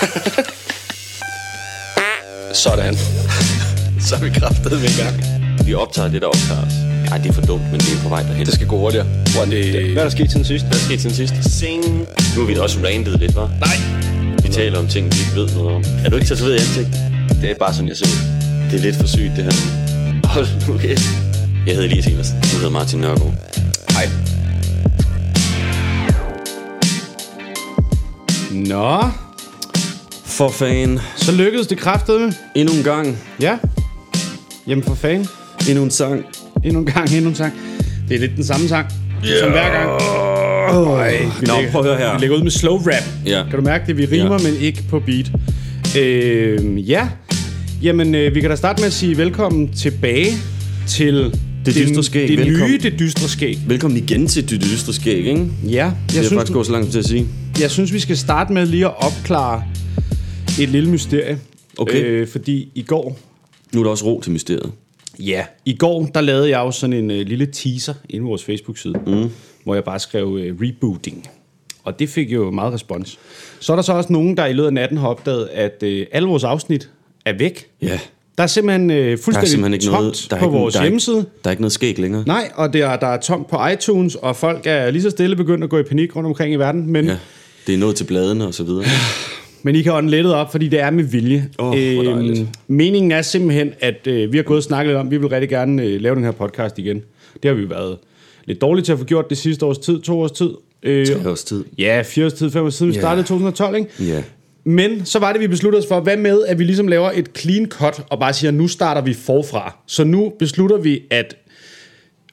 Sådan. Så er vi kraftet med gang. Vi optager det, der optager os. Ej, det er for dumt, men det er på vej derhen. Det skal gå hurtigere. Hvor det... Hvad er der sket siden sidst? Hvad er der sket siden sidst? Sing. Nu har vi også randet lidt, hva'? Nej. Vi taler om ting, vi ikke ved noget om. Er du ikke tatoveret i ansigt? Det er bare sådan, jeg ser ud. Det er lidt for sygt, det her. Hold nu kæft. Jeg hedder Elias Evers. Du hedder Martin Nørgaard. Hej. Nå, For fan. så lykkedes det kraftedeme. Endnu en gang. Ja. Jamen for fanden. Endnu en sang. Endnu en gang, endnu en sang. Det er lidt den samme sang, yeah. som hver gang. Oh, vi Nå, lægger, prøv at høre her. Vi lægger ud med slow rap. Ja. Kan du mærke det? Vi rimer, Ja. men ikke på beat. Øh, ja. Jamen, øh, vi kan da starte med at sige velkommen tilbage til Det dystre skæg. Det Velkommen. nye, det dystre skæg. Velkommen igen til det dystre skæg, ikke? Ja, Jeg jeg det er synes, faktisk gået så langt til at sige. jeg synes, vi skal starte med lige at opklare et lille mysterie. Okay. Øh, fordi i går, Nu er der også ro til mysteriet. Ja, i går der lavede jeg jo sådan en øh, lille teaser inde på vores Facebook-side, mm. hvor jeg bare skrev øh, rebooting. Og det fik jo meget respons. Så er der så også nogen, der i løbet af natten har opdaget, at øh, alle vores afsnit er væk. Ja. Der er simpelthen øh, Der er fuldstændig simpelthen ikke tomt noget... Der er på ikke, vores der er hjemmeside. Ikke, der er ikke noget skæg længere. Nej, og der, der er tomt på iTunes, og folk er lige så stille begyndt at gå i panik rundt omkring i verden. Men, Ja. Det er noget til bladene og så videre. men I kan ånde lettet op, fordi det er med vilje. Åh, hvor dejligt. meningen er simpelthen, at øh, vi har gået og snakket lidt om, at vi vil rigtig gerne øh, lave den her podcast igen. Det har vi været lidt dårligt til at få gjort det sidste års tid, to års tid. Øh, Tre års tid. Ja, fire års tid, fem års tid. Vi Ja. startede i 2012, ikke? Ja. Men så var det, vi besluttede os for, hvad med, at vi ligesom laver et clean cut, og bare siger, nu starter vi forfra. Så nu beslutter vi, at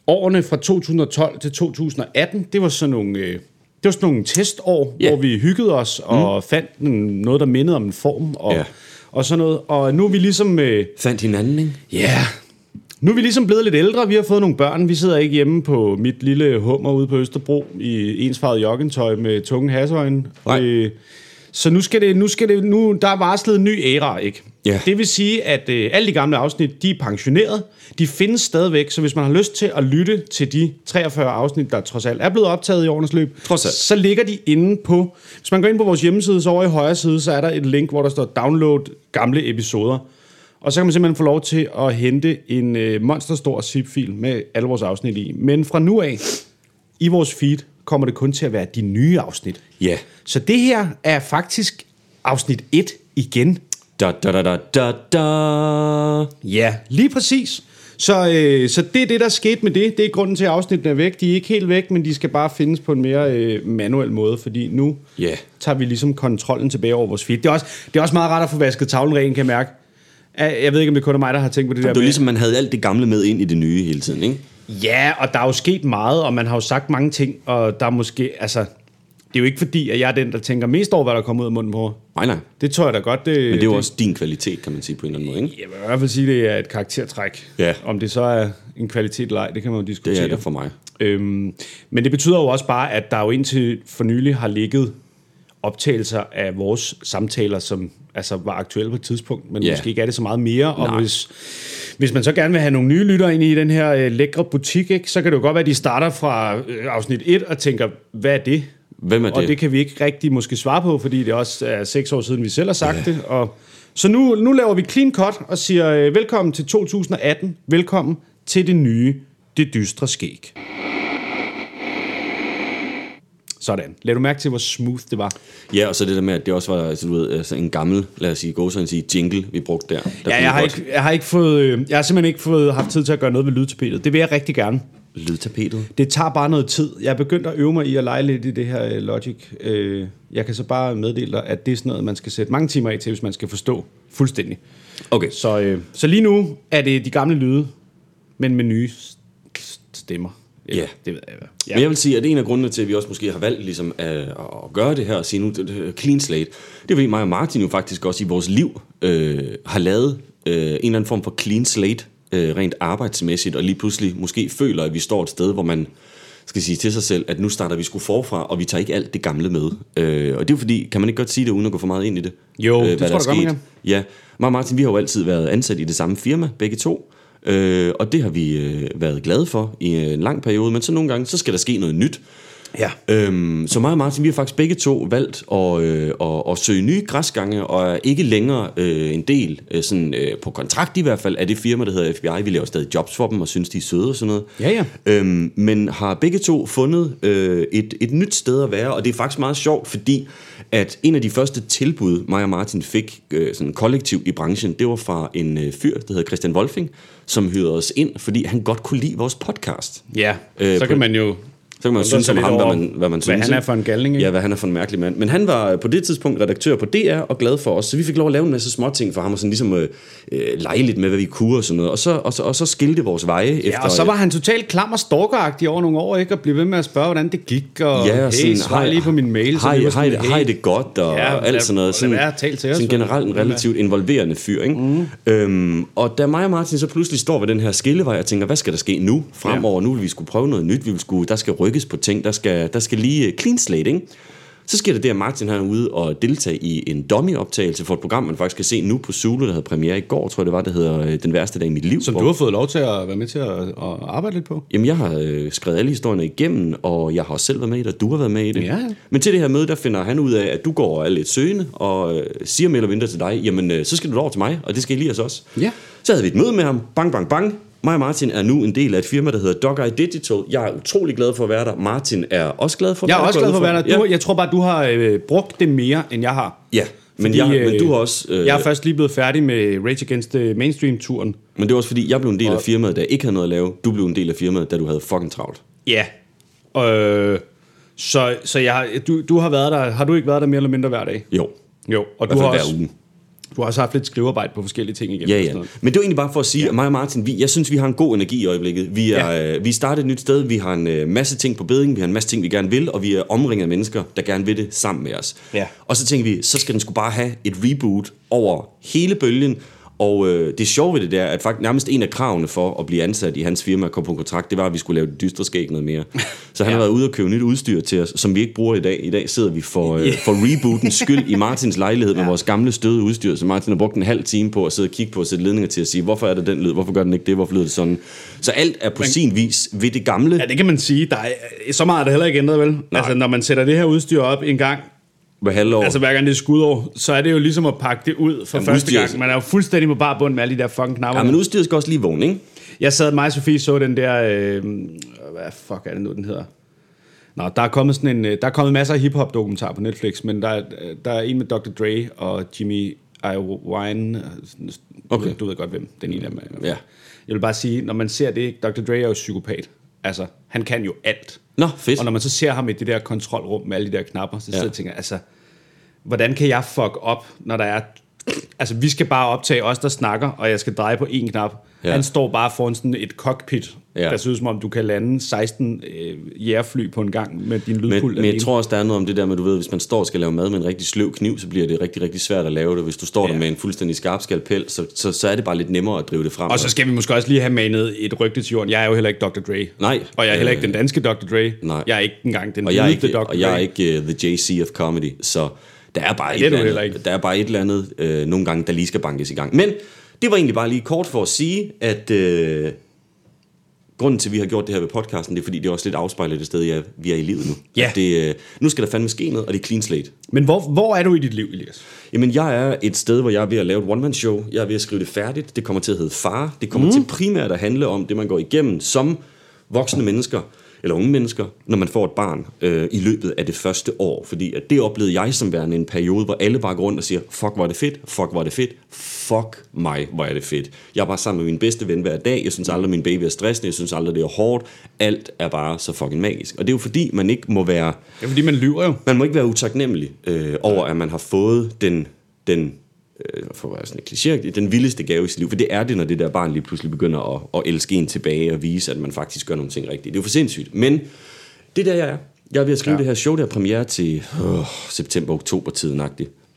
årene fra 2012 til 2018, det var sådan nogle, øh, det var sådan nogle testår, Ja. hvor vi hyggede os og fandt en, noget, der mindede om en form og, Ja. og sådan noget. Og nu er vi ligesom... Øh, Fandt hinanden, ikke? Ja. Yeah. Nu er vi ligesom blevet lidt ældre, vi har fået nogle børn. Vi sidder ikke hjemme på mit lille hummer ude på Østerbro i ensfarvet joggentøj med tunge hasøjne. Øh, så nu skal det, nu skal det, nu, der er varslet en ny æra, ikke? Ja. Det vil sige, at øh, alle de gamle afsnit, de er pensioneret. De findes stadigvæk, så hvis man har lyst til at lytte til de 43 afsnit, der trods alt er blevet optaget i årenes løb, Trods alt. så ligger de inde på... Hvis man går ind på vores hjemmeside, så over i højre side, så er der et link, hvor der står download gamle episoder. Og så kan man simpelthen få lov til at hente en øh, monsterstor zip-fil med alle vores afsnit i. Men fra nu af, i vores feed, kommer det kun til at være de nye afsnit. Ja. Så det her er faktisk afsnit 1 igen. Da, da, da, da, da, da. Ja, lige præcis. Så, øh, så det er det, der skete med det. Det er grunden til, at afsnittene er væk. De er ikke helt væk, men de skal bare findes på en mere øh, manuel måde, fordi nu Ja. tager vi ligesom kontrollen tilbage over vores feed. Det er også, det er også meget rart at få vasket tavlen ren, kan jeg mærke. Jeg ved ikke, om det kun er mig, der har tænkt på det der Det med- ligesom, man havde alt det gamle med ind i det nye hele tiden, ikke? Ja, og der er jo sket meget, og man har jo sagt mange ting, og der er måske, altså, det er jo ikke fordi, at jeg er den, der tænker mest over, hvad der kommer ud af munden på. Nej, nej. Det tror jeg da godt. Det, Men det er jo også din kvalitet, kan man sige på en eller anden måde, ikke? Jeg vil i hvert fald sige, at det er et karaktertræk. Ja. Om det så er en kvalitet eller ej, det kan man jo diskutere. Det er det for mig. Øhm, men det betyder jo også bare, at der jo indtil for nylig har ligget optagelser af vores samtaler, som altså var aktuelle på et tidspunkt, men Ja. måske ikke er det så meget mere. Og Nej. hvis, hvis man så gerne vil have nogle nye lyttere ind i den her øh, lækre butik, ikke, så kan det jo godt være, at de starter fra øh, afsnit 1 og tænker, hvad er det? Hvem er det? Og det kan vi ikke rigtig måske svare på, fordi det også er seks år siden, vi selv har sagt ja. det. Og, så nu, nu laver vi clean cut og siger øh, velkommen til 2018. Velkommen til det nye, det dystre skæg. Sådan. Lad du mærke til, hvor smooth det var? Ja, og så det der med, at det også var altså, du ved, altså, en gammel, lad os sige, gå så sige, jingle, vi brugte der. der Ja, jeg har, godt- ikke, jeg har ikke fået, øh, jeg har simpelthen ikke fået haft tid til at gøre noget ved lydtapetet. Det vil jeg rigtig gerne. Lydtapetet. Det tager bare noget tid. Jeg er begyndt at øve mig i at lege lidt i det her øh, Logic. Øh, jeg kan så bare meddele dig, at det er sådan noget, man skal sætte mange timer af til, hvis man skal forstå fuldstændig. Okay, Så, øh, så lige nu er det de gamle lyde, men med nye stemmer. Ja. Det ved jeg. Ja. Men jeg vil sige, at en af grundene til, at vi også måske har valgt ligesom, at, at gøre det her og sige nu, clean slate, det er fordi mig og Martin jo faktisk også i vores liv øh, har lavet øh, en eller anden form for clean slate, øh, rent arbejdsmæssigt, og lige pludselig måske føler, at vi står et sted, hvor man skal sige til sig selv, at nu starter vi sgu forfra, og vi tager ikke alt det gamle med. Øh, og det er jo fordi, kan man ikke godt sige det, uden at gå for meget ind i det? Øh, Jo, det hvad tror jeg godt, man? Ja, mig og Martin, vi har jo altid været ansat i det samme firma, begge to. Øh, og det har vi øh, været glade for i en lang periode, men så nogle gange, så skal der ske noget nyt. Ja. Øhm, så mig og Martin, vi har faktisk begge to valgt at, øh, at, at søge nye græsgange, og er ikke længere øh, en del, øh, sådan, øh, på kontrakt i hvert fald, af det firma, der hedder FBI. Vi laver stadig jobs for dem, og synes, de er søde og sådan noget. Ja, ja. Øhm, men har begge to fundet øh, et, et nyt sted at være, og det er faktisk meget sjovt, fordi at en af de første tilbud, mig og Martin fik øh, sådan kollektivt i branchen, det var fra en øh, fyr, der hedder Christian Wolfing, som hyrede os ind, fordi han godt kunne lide vores podcast. Ja, Øh, så kan man jo... Så kan man undre synes om ham, hvad man, hvad man hvad synes. han er for en galning, ikke? Ja, hvad han er for en mærkelig mand. Men han var på det tidspunkt redaktør på DR og glad for os, så vi fik lov at lave en masse små ting for ham, og sådan ligesom øh, øh, lege lidt med, hvad vi kunne og sådan noget. Og så, og så, og så skilte vores veje efter... Ja, og så var han totalt klam og stalkeragtig over nogle år, ikke? Og blev ved med at spørge, hvordan det gik, og Ja, og hey, sådan, svar lige på min mail. Hej, hej, hej, hej det godt, og Ja, ja, alt sådan noget. Sådan, være, til os, sådan vel? generelt en relativt involverende fyr, ikke? Mm. Øhm, og da mig og Martin så pludselig står ved den her skillevej og tænker, hvad skal der ske nu fremover? Nu vil vi skulle prøve noget nyt, vi vil skulle, der skal rykkes på ting, der skal, der skal lige øh, clean slate, ikke? Så sker der det, at Martin han er ude og deltage i en dummy-optagelse for et program, man faktisk kan se nu på Zulu, der havde premiere i går, tror jeg det var, der hedder øh, Den værste dag i mit liv. Som du har fået lov til at være med til at, at arbejde lidt på. Jamen, jeg har øh, skrevet alle historierne igennem, og jeg har også selv været med i det, og du har været med i det. Ja. Men til det her møde, der finder han ud af, at du går og er lidt søgende, og øh, siger mere eller mindre til dig, jamen, øh, så skal du over til mig, og det skal Elias også. Ja. Så havde vi et møde med ham, bang, bang, bang. Mig og Martin er nu en del af et firma, der hedder Dog Eye Digital. Jeg er utrolig glad for at være der. Martin er også glad for at Jeg er være også glad for at være der. Ja, Du, jeg tror bare, du har øh, brugt det mere, end jeg har. ja. Men, Fordi, jeg, men øh, du har også... Øh, Jeg er først lige blevet færdig med Rage Against the Mainstream-turen. Men det var også fordi, jeg blev en del af firmaet, da jeg ikke havde noget at lave. Du blev en del af firmaet, da du havde fucking travlt. Ja. Øh, så så jeg, har- du, du har været der, har du ikke været der mere eller mindre hver dag? Jo. Jo, og du har, også, hver uge. Du har også haft lidt skrivearbejde på forskellige ting igennem. Ja, ja. Men det var egentlig bare for at sige, ja. at mig og Martin, vi, jeg synes, vi har en god energi i øjeblikket. Vi er, ja. vi er startet et nyt sted, vi har en øh, masse ting på beding, vi har en masse ting, vi gerne vil, og vi er omringet af mennesker, der gerne vil det sammen med os. Ja. Og så tænker vi, så skal den skulle bare have et reboot over hele bølgen, og øh, det sjove ved det der, at faktisk nærmest en af kravene for at blive ansat i hans firma og komme på en kontrakt, det var, at vi skulle lave det dystre skæg noget mere. Så han ja. har været ude og købe nyt udstyr til os, som vi ikke bruger i dag. I dag sidder vi for, øh, for rebootens skyld i Martins lejlighed med vores gamle støde udstyr, som Martin har brugt en halv time på at sidde og kigge på og sætte ledninger til at sige, hvorfor er der den lyd, hvorfor gør den ikke det, hvorfor lyder det sådan. Så alt er på sin vis ved det gamle. Ja, det kan man sige. Der er, så meget er der heller ikke ændret, vel? Nej. Altså, når man sætter det her udstyr op en gang, Hver halvår. altså hver gang det er skudår, så er det jo ligesom at pakke det ud for Jamen, første gang. Man er jo fuldstændig på bar bund med alle de der fucking knapper. ja, men udstyret skal også lige vågne, ikke? Jeg sad mig og Sofie så den der... Øh, hvad fuck er det nu, den hedder? Nå, der er kommet sådan en... øh, Der er kommet masser af hiphop dokumentar på Netflix, men der, er- der er en med Dr. Dre og Jimmy Iovine. Du, Okay. du ved godt, hvem den ene er. Ja. Jeg vil bare sige, når man ser det, Dr. Dre er jo psykopat. Altså, han kan jo alt. Nå, fedt. Og når man så ser ham i det der kontrolrum med alle de der knapper, så sidder Ja. jeg og tænker, altså, hvordan kan jeg fuck op, når der er... Altså, vi skal bare optage os, der snakker, og jeg skal dreje på én knap. Ja. Han står bare foran sådan et cockpit, Ja. der ser ud som om, du kan lande 16 øh, jægerfly på en gang med din Men, lydpult. men jeg alene. tror også, der er noget om det der med, du ved, hvis man står og skal lave mad med en rigtig sløv kniv, så bliver det rigtig, rigtig svært at lave det. Hvis du står der Ja. med en fuldstændig skarp skalpel, så, så, så er det bare lidt nemmere at drive det frem. Og så skal vi måske også lige have manet et rygte til jorden. Jeg er jo heller ikke Dr. Dre. Nej. Og jeg er heller ikke Øh, den danske Dr. Dre. nej. Jeg er ikke engang den og jeg er ikke, Dr. og jeg er ikke uh, the JC of comedy, så der er bare, det et, eller andet, der er bare et eller andet øh, nogle gange, der lige skal bankes i gang. Men det var egentlig bare lige kort for at sige, at øh, grunden til, at vi har gjort det her ved podcasten, det er fordi, det er også lidt afspejlet det sted, jeg, vi er i livet nu. Ja. At det, øh, nu skal der fandme ske noget, og det er clean slate. Men hvor, hvor er du i dit liv, Elias? Jamen, jeg er et sted, hvor jeg er ved at lave et one-man-show. Jeg er ved at skrive det færdigt. Det kommer til at hedde Far. Det kommer mm. til primært at handle om det, man går igennem som voksne mennesker, eller unge mennesker, når man får et barn øh, i løbet af det første år. Fordi at det oplevede jeg som værende en periode, hvor alle bare går rundt og siger, fuck, hvor er det fedt, fuck, hvor er det fedt, fuck mig, hvor er det fedt. Jeg er bare sammen med min bedste ven hver dag. Jeg synes aldrig, min baby er stressende. Jeg synes aldrig, det er hårdt. Alt er bare så fucking magisk. Og det er jo fordi, man ikke må være Det er fordi, man lyver jo. man må ikke være utaknemmelig øh, over, at man har fået den, den øh, for at være sådan lidt kliché, den vildeste gave i sit liv. For det er det, når det der barn lige pludselig begynder at, at elske en tilbage og vise, at man faktisk gør nogle ting rigtigt. Det er jo for sindssygt. Men det er der, jeg er. Jeg er ved at skrive ja. Det her show, der er premiere til øh, september-oktober-tiden.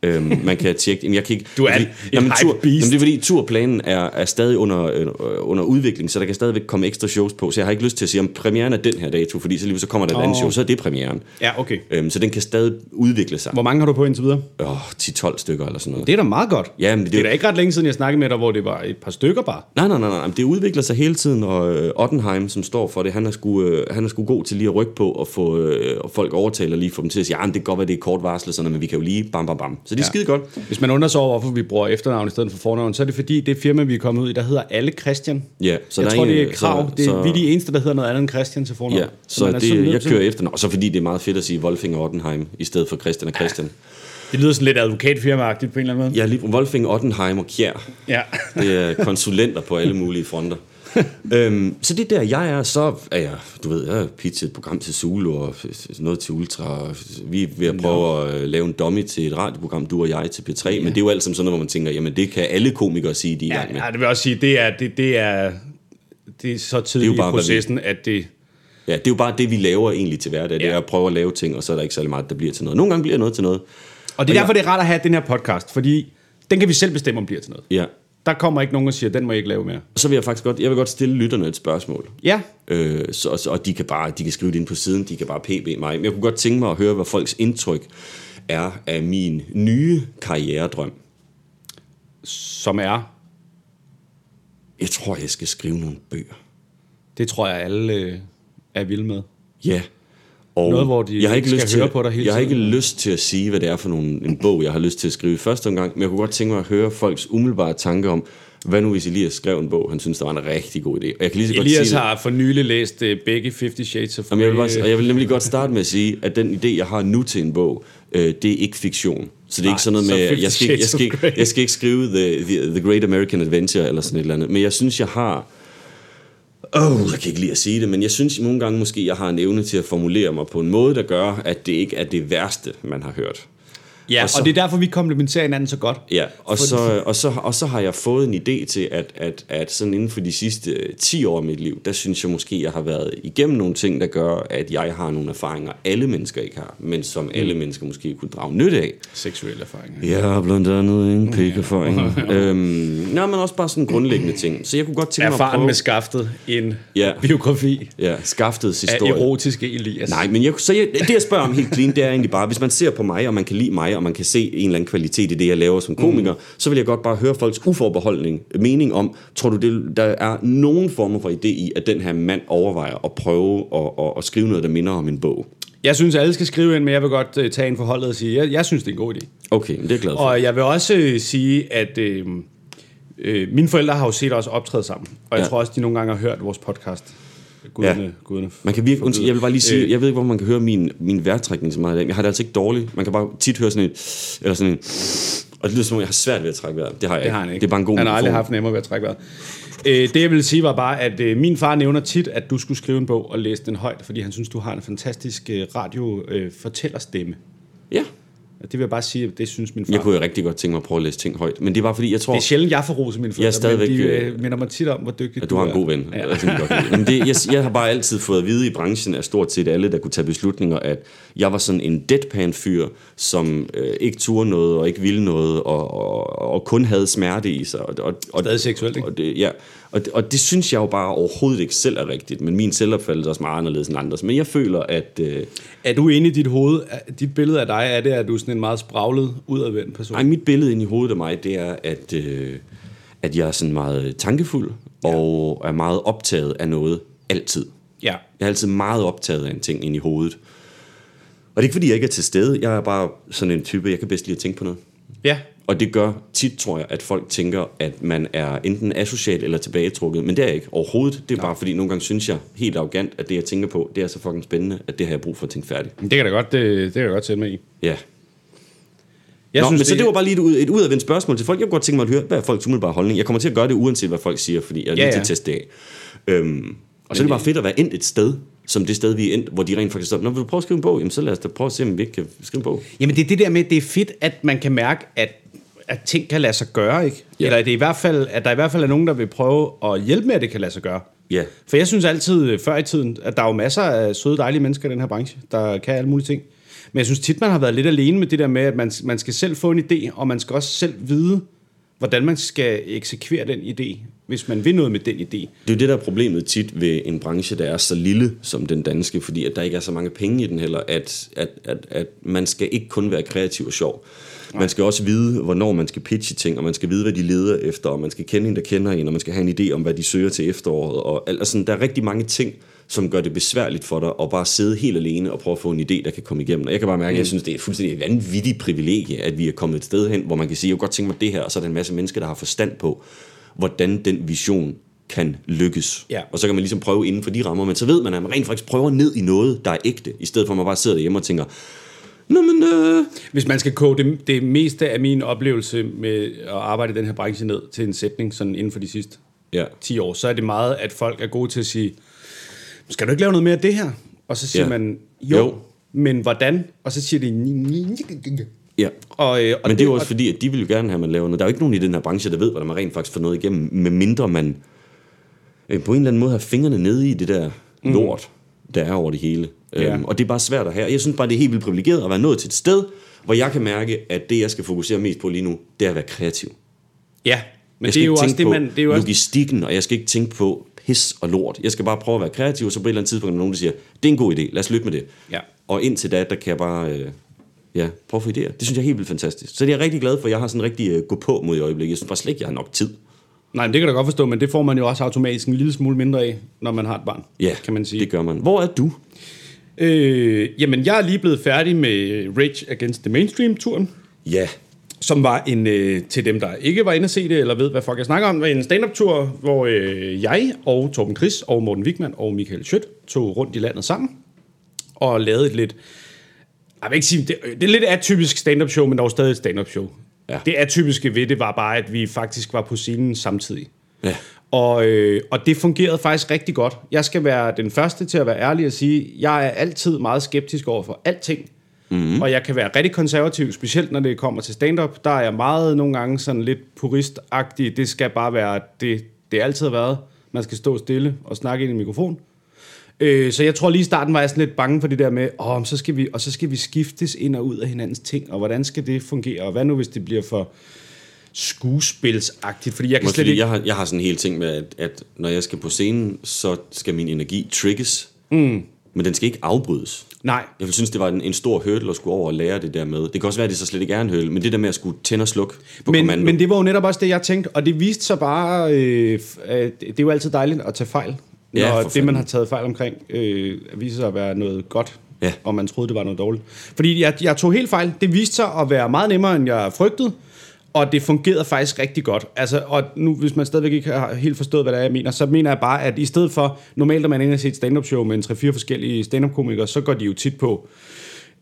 Øhm, man kan tjekke, jamen jeg kan ikke... Du er fordi, en jamen, tur, beast. jamen, det er fordi turplanen er, er stadig under, øh, under udvikling, så der kan stadigvæk komme ekstra shows på, så jeg har ikke lyst til at sige, om premieren er den her dato, fordi så lige så kommer der et andet Åh. show, så er det premieren. Ja, okay. Øhm, så den kan stadig udvikle sig. Hvor mange har du på indtil videre? Åh, 10-12 stykker eller sådan noget. Det er da meget godt. Ja, men det, Det er da ikke ret længe siden, jeg snakkede med dig, hvor det var et par stykker bare. Nej, nej, nej, nej. Det udvikler sig hele tiden, og øh, Ottenheim, som står for det, han er sgu, øh, han er sgu god til lige at rykke på og få øh, og folk overtaler lige få dem til at sige, ja, det kan godt være, det er kort varsel, sådan, men vi kan jo lige bam, bam, bam. Så det er ja. skide godt. Hvis man undrer sig over, hvorfor vi bruger efternavn i stedet for fornavn, så er det fordi, det firma, vi er kommet ud i, der hedder Alle Christian. Ja, så Så jeg der tror, ingen- det er et krav. Så, det er, så, vi er de eneste, der hedder noget andet end Christian til fornavn. Ja, så er sådan det, jeg kører efter, og så fordi det er meget fedt at sige Wolfing Ottenheim, i stedet for Christian og Christian. Det lyder sådan lidt advokatfirma-agtigt på en eller anden måde. Ja, lige Wolfing, Ottenheim og Kjær. Ja. Det er konsulenter på alle mulige fronter. øhm, så det er der, jeg er, så er jeg, du ved, jeg pitchet et program til Zulu og noget til Ultra. Og vi er ved at prøve at øh, lave en dummy til et radioprogram, du og jeg, til P3. Men det er jo alt sammen sådan noget, hvor man tænker, jamen det kan alle komikere sige, de er i Ja, gang med. ja, det vil også sige, det er, det, det er, det er så tidligt bare, i hvad vi- processen, at det... Ja, det er jo bare det, vi laver egentlig til hverdag. Det Ja. er at prøve at lave ting, og så er der ikke særlig meget, der bliver til noget. Nogle gange bliver noget til noget. Og det er Og derfor, det er rart at have den her podcast, fordi den kan vi selv bestemme, om bliver til noget. Ja. Der kommer ikke nogen og siger, den må I ikke lave mere. Så vil jeg faktisk godt, jeg vil godt stille lytterne et spørgsmål. Ja, Øh, så, så, og de kan bare de kan skrive det ind på siden, de kan bare pb mig. Men jeg kunne godt tænke mig at høre, hvad folks indtryk er af min nye karrieredrøm. som er, Jeg tror, jeg skal skrive nogle bøger. det tror jeg alle øh, er vilde med. Ja. Og Noget, hvor de jeg har ikke skal lyst til, høre på dig hele Jeg har ikke tiden. lyst til at sige, hvad det er for nogle, en bog, jeg har lyst til at skrive i første omgang, men jeg kunne godt tænke mig at høre folks umiddelbare tanker om, hvad nu hvis Elias skrev en bog, han synes, der var en rigtig god idé. Og jeg kan lige så godt Elias sige det. har for nylig læst øh, begge 50 Shades of Jamen, jeg, vil Grey. bare, og jeg vil nemlig godt starte med at sige, at den idé, jeg har nu til en bog, øh, det er ikke fiktion. Så det er Nej, ikke sådan noget med, 50 jeg skal, ikke, jeg, skal ikke, Grey. jeg skal ikke skrive the, the, the Great American Adventure eller sådan et eller andet. Men jeg synes, jeg har... Åh, oh, jeg kan ikke lide at sige det, men jeg synes nogle gange måske, jeg har en evne til at formulere mig på en måde, der gør, at det ikke er det værste, man har hørt. Ja, Og så- og det er derfor, vi komplementerer hinanden så godt. Ja, og så, og, så, og så har jeg fået en idé til, at, at, at sådan inden for de sidste øh, 10 år af mit liv, der synes jeg måske, jeg har været igennem nogle ting, der gør, at jeg har nogle erfaringer, alle mennesker ikke har, men som Mm. alle mennesker måske kunne drage nytte af. Seksuelle erfaringer. Har blandt andet en pik-erfaring. øhm, nej, men også bare sådan grundlæggende ting. Så jeg kunne godt tænke mig at Erfaren prøve... med skaftet en Ja. biografi Ja, skaftets af historie. erotiske Elias. Nej, men jeg, så jeg, det jeg spørger om helt clean, det er egentlig bare, hvis man ser på mig, og man kan lide mig, og man kan se en eller anden kvalitet i det, jeg laver som komiker, mm. så vil jeg godt bare høre folks uforbeholdning, mening om, tror du, det, der er nogen former for idé i, at den her mand overvejer at prøve at, at, at skrive noget, der minder om en bog? Jeg synes, alle skal skrive ind, men jeg vil godt uh, tage en forholdet og sige, jeg, jeg synes, det er en god idé. Okay, det er jeg glad for. Og jeg vil også øh, sige, at øh, øh, mine forældre har jo set os optræde sammen. Og jeg ja. tror også, de nogle gange har hørt vores podcast. Guderne, Ja. ja. guderne. Man kan virkelig, undskyld, jeg vil bare lige sige, Øh. jeg ved ikke, hvor man kan høre min, min vejrtrækning så meget i dag. Jeg har det altså ikke dårligt. Man kan bare tit høre sådan en, eller sådan en, og det lyder som om, jeg har svært ved at trække vejret. Det har jeg Det har han ikke. Det er bare en god Han har aldrig haft nemmere ved at trække vejret. Øh, det jeg vil sige var bare, at øh, min far nævner tit, at du skulle skrive en bog og læse den højt, fordi han synes, du har en fantastisk øh, radio-fortællerstemme. Ja, Og det vil jeg bare sige, at det synes min far. jeg kunne jo rigtig godt tænke mig at prøve at læse ting højt. Men det var fordi, jeg tror... Det er sjældent, jeg får ros af mine forældre, Jeg er stadigvæk, men de øh, øh, minder mig tit om, hvor dygtig Ja, du har en god ven. Ja. Ja. Jeg, godt. Men det, jeg, jeg har bare altid fået at vide i branchen af stort set alle, der kunne tage beslutninger, at jeg var sådan en deadpan-fyr, som øh, ikke turde noget og ikke ville noget, og, og, og kun havde smerte i sig. Og, og, og, Stadig seksuelt, ikke? Og det, ja, og, det- og det synes jeg jo bare overhovedet ikke selv er rigtigt, men min selvopfattelse er også meget anderledes end andres. Men jeg føler, at... Øh, Er du inde i dit hoved, dit billede af dig, er det, at du er sådan en meget spraglet, udadvendt person? ej, mit billede ind i hovedet af mig, det er, at, øh, at jeg er sådan meget tankefuld, og er meget optaget af noget altid. Ja. Jeg er altid meget optaget af en ting ind i hovedet. Og det er ikke, fordi jeg ikke er til stede. Jeg er bare sådan en type, jeg kan bedst lide at tænke på noget. Ja. Og det gør tit, tror jeg, at folk tænker, at man er enten asocial eller tilbagetrukket. Men det er jeg ikke overhovedet. Det er bare fordi, nogle gange synes jeg helt arrogant, at det, jeg tænker på, det er så fucking spændende, at det har jeg brug for at tænke færdigt. Det kan da godt, det, det kan da godt sætte mig i. Ja. Jeg Nå, synes, men så det var bare lige et, ud- et udadvendt spørgsmål til folk. Jeg kunne godt tænke mig at høre, hvad er folks umiddelbare holdning? Jeg kommer til at gøre det, uanset hvad folk siger, fordi jeg er Ja, lige til at teste det af. Øhm, og så er det bare fedt at være endt et sted, som det sted, vi er endt, hvor de rent faktisk står, når vil du prøve at skrive en bog? Jamen så lad os da prøve at se, om vi ikke kan skrive en bog. Jamen det er det der med, det er fedt, at man kan mærke, at, at ting kan lade sig gøre, ikke? Ja. Eller at, det i hvert fald, at der i hvert fald er nogen, der vil prøve at hjælpe med, at det kan lade sig gøre. Ja. For jeg synes altid, øh, før i tiden, at der er jo masser af søde, dejlige mennesker i den her branche, der kan alle mulige ting. Men jeg synes tit, man har været lidt alene med det der med, at man, man skal selv få en idé, og man skal også selv vide, hvordan man skal eksekvere den idé, hvis man vil noget med den idé. Det er jo det, der er problemet tit ved en branche, der er så lille som den danske, fordi at der ikke er så mange penge i den heller, at, at, at, at man skal ikke kun være kreativ og sjov. Man skal også vide, hvornår man skal pitche ting, og man skal vide, hvad de leder efter, og man skal kende en, der kender en, og man skal have en idé om, hvad de søger til efteråret. Og, altså, der er rigtig mange ting, som gør det besværligt for dig at bare sidde helt alene og prøve at få en idé, der kan komme igennem. Og jeg kan bare mærke, at jeg synes, det er et fuldstændig vanvittigt privilegie, at vi er kommet et sted hen, hvor man kan sige, jeg kunne godt tænke mig det her, og så er der en masse mennesker, der har forstand på, hvordan den vision kan lykkes. Ja. Og så kan man ligesom prøve inden for de rammer, men så ved man, at man rent faktisk prøver ned i noget, der er ægte, i stedet for at man bare sidder derhjemme og tænker, Nå, men, øh... Hvis man skal koge det, det meste af min oplevelse med at arbejde i den her branche ned til en sætning sådan inden for de sidste Ja. 10 år, så er det meget, at folk er gode til at sige, skal du ikke lave noget mere af det her? Og så siger Ja. man, jo, Jo. men hvordan? Og så siger de. Ja. og, øh, og Men det er jo og- også fordi, at de vil jo gerne have, at man laver noget. Der er jo ikke nogen i den her branche, der ved, hvordan man rent faktisk får noget igennem, medmindre man øh, på en eller anden måde har fingrene nede i det der lort, der er over det hele. Ja. Øhm, og det er bare svært at have. Jeg synes bare, det er helt vildt privilegeret at være nået til et sted, hvor jeg kan mærke, at det, jeg skal fokusere mest på lige nu, det er at være kreativ. Ja, men jeg det er jo også det, man... Det er jo også, logistikken, og jeg skal ikke tænke på pis og lort. Jeg skal bare prøve at være kreativ, og så på et eller andet tidspunkt er nogen, der siger, det er en god idé, lad os lytte med det. Ja. Og indtil da, der kan jeg bare øh, ja, prøve at få idéer. Det synes jeg er helt vildt fantastisk. Så det er jeg rigtig glad for, jeg har sådan rigtig øh, gå på mod i øjeblikket. Jeg synes bare slet ikke, jeg har nok tid. Nej, men det kan jeg godt forstå, men det får man jo også automatisk en lille smule mindre af, når man har et barn, Ja, kan man sige. det gør man. Hvor er du? Øh, jamen, jeg er lige blevet færdig med Rage Against the Mainstream-turen. Ja, som var en, øh, til dem, der ikke var inde at se det, eller ved, hvad folk jeg snakker om, var en stand-up-tur, hvor øh, jeg og Torben Chris og Morten Wigman og Michael Schødt tog rundt i landet sammen og lavede et lidt, jeg vil ikke sige, det, det er lidt atypisk stand-up show, men dog stadig et stand-up show. Ja. Det atypiske ved det var bare, at vi faktisk var på scenen samtidig. Ja. Og, øh, og det fungerede faktisk rigtig godt. Jeg skal være den første til at være ærlig og sige, jeg er altid meget skeptisk over for alting. Mm. Og jeg kan være rigtig konservativ, specielt når det kommer til stand-up. Der er jeg meget nogle gange sådan lidt puristagtig. Det skal bare være det, det altid har været. Man skal stå stille og snakke ind i mikrofon. Øh, så jeg tror lige i starten var jeg sådan lidt bange for det der med, åh, så skal vi, og så skal vi skiftes ind og ud af hinandens ting, og hvordan skal det fungere, og hvad nu hvis det bliver for skuespilsagtigt, fordi jeg kan Måske slet ikke... jeg har, jeg har sådan en hel ting med, at, at når jeg skal på scenen, så skal min energi trigges. Mm. Men den skal ikke afbrydes. Nej, Jeg vil synes, det var en, en stor hurdle at skulle over og lære det der med. Det kan også være, at det så slet ikke er en hurdle, men det der med at skulle tænde og slukke på men, kommando. men det var jo netop også det, jeg tænkte, og det viste sig bare, øh, at det er jo altid dejligt at tage fejl, når for det, man har taget fejl omkring, øh, viser sig at være noget godt, Ja. og man troede, det var noget dårligt. Fordi jeg, jeg tog helt fejl. Det viste sig at være meget nemmere, end jeg frygtede, og det fungerede faktisk rigtig godt. Altså, og nu, hvis man stadigvæk ikke har helt forstået, hvad det er, jeg mener, så mener jeg bare, at i stedet for, normalt når man er inde og set et stand-up show med en 3-4 forskellige stand-up-komikere, så går de jo tit på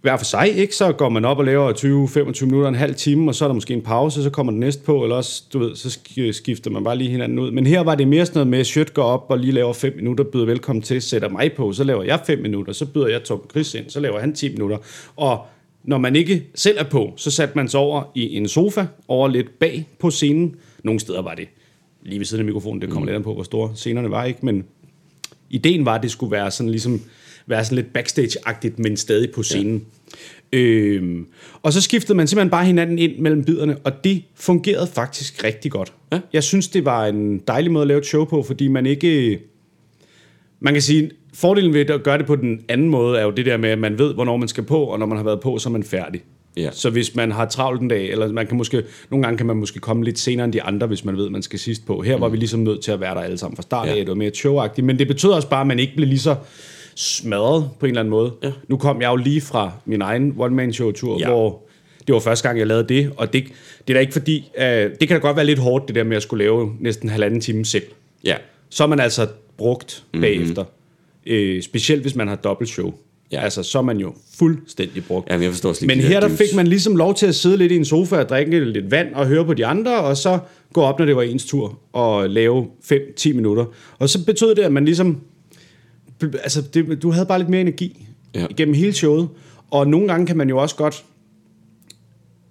hver for sig, ikke? Så går man op og laver 20-25 minutter, en halv time, og så er der måske en pause, så kommer den næste på, eller også, du ved, så sk- skifter man bare lige hinanden ud. Men her var det mere sådan noget med, at Sjøt går op og lige laver 5 minutter, byder velkommen til, sætter mig på, så laver jeg 5 minutter, så byder jeg Torben Chris ind, så laver han 10 minutter. Og når man ikke selv er på, så satte man sig over i en sofa, over lidt bag på scenen. Nogle steder var det lige ved siden af mikrofonen, det kommer lidt an på, hvor store scenerne var, ikke? Men ideen var, at det skulle være sådan ligesom være sådan lidt backstage-agtigt, men stadig på scenen. Ja. Øhm, og så skiftede man simpelthen bare hinanden ind mellem biderne, og det fungerede faktisk rigtig godt. Ja. Jeg synes, det var en dejlig måde at lave et show på, fordi man ikke... Man kan sige, fordelen ved at gøre det på den anden måde, er jo det der med, at man ved, hvornår man skal på, og når man har været på, så er man færdig. Ja. Så hvis man har travlt en dag, eller man kan måske, nogle gange kan man måske komme lidt senere end de andre, hvis man ved, at man skal sidst på. Her var vi ligesom nødt til at være der alle sammen fra start af, Ja. det var mere showagtigt, men det betød også bare, at man ikke blev lige så smadret på en eller anden måde. Ja. Nu kom jeg jo lige fra min egen one-man-show-tur, Ja. hvor det var første gang, jeg lavede det, og det, det er da ikke fordi, uh, det kan da godt være lidt hårdt, det der med at skulle lave næsten halvanden time selv. Ja. Så er man altså brugt mm-hmm. bagefter. Øh, specielt hvis man har dobbelt show. Ja. Ja. Altså, så er man jo fuldstændig brugt. Jamen, jeg forstår slet Men her der fik man ligesom lov til at sidde lidt i en sofa og drikke lidt vand og høre på de andre, og så gå op, når det var ens tur, og lave 5-10 minutter. Og så betød det, at man ligesom... Altså, det, du havde bare lidt mere energi Ja. igennem hele showet. Og nogle gange kan man jo også godt...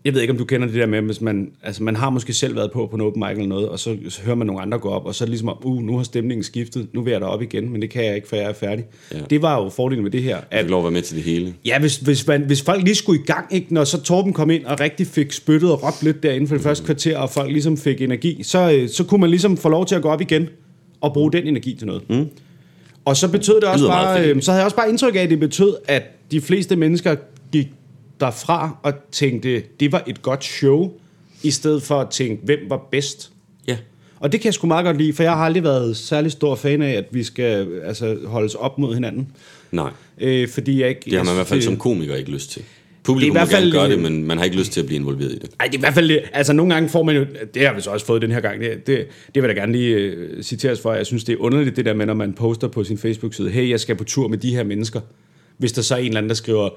jeg ved ikke, om du kender det der med, hvis man, altså man har måske selv været på på en open mic eller noget, og så, så hører man nogle andre gå op, og så er det ligesom, uh, nu har stemningen skiftet, nu vil jeg op igen, men det kan jeg ikke, for jeg er færdig. Ja. Det var jo fordelen med det her, at fik lov at være med til det hele. Ja, hvis, hvis, man, hvis folk lige skulle i gang, ikke, når så Torben kom ind og rigtig fik spyttet og råbt lidt derinde for det første kvarter, og folk ligesom fik energi, så, øh, så kunne man ligesom få lov til at gå op igen og bruge den energi til noget. Mm. Og så betød det også bare, øh, så havde jeg også bare indtryk af, at det betød, at de fleste mennesker gik derfra og tænkte, det var et godt show, i stedet for at tænke, hvem var bedst. Ja. Og det kan jeg sgu meget godt lide, for jeg har aldrig været særlig stor fan af, at vi skal altså, holdes op mod hinanden. Nej, Øh, fordi jeg ikke... det har man i hvert fald som komiker ikke lyst til. Publikum Det er i hvert gerne fald- gøre det, men man har ikke lyst til at blive involveret i det. Ej, det er i hvert fald, altså nogle gange får man jo, det har vi så også fået den her gang, det, det, det vil jeg da gerne lige øh, citeres for, jeg synes det er underligt det der med, når man poster på sin Facebook-side, hey, jeg skal på tur med de her mennesker, hvis der så er en eller anden, der skriver,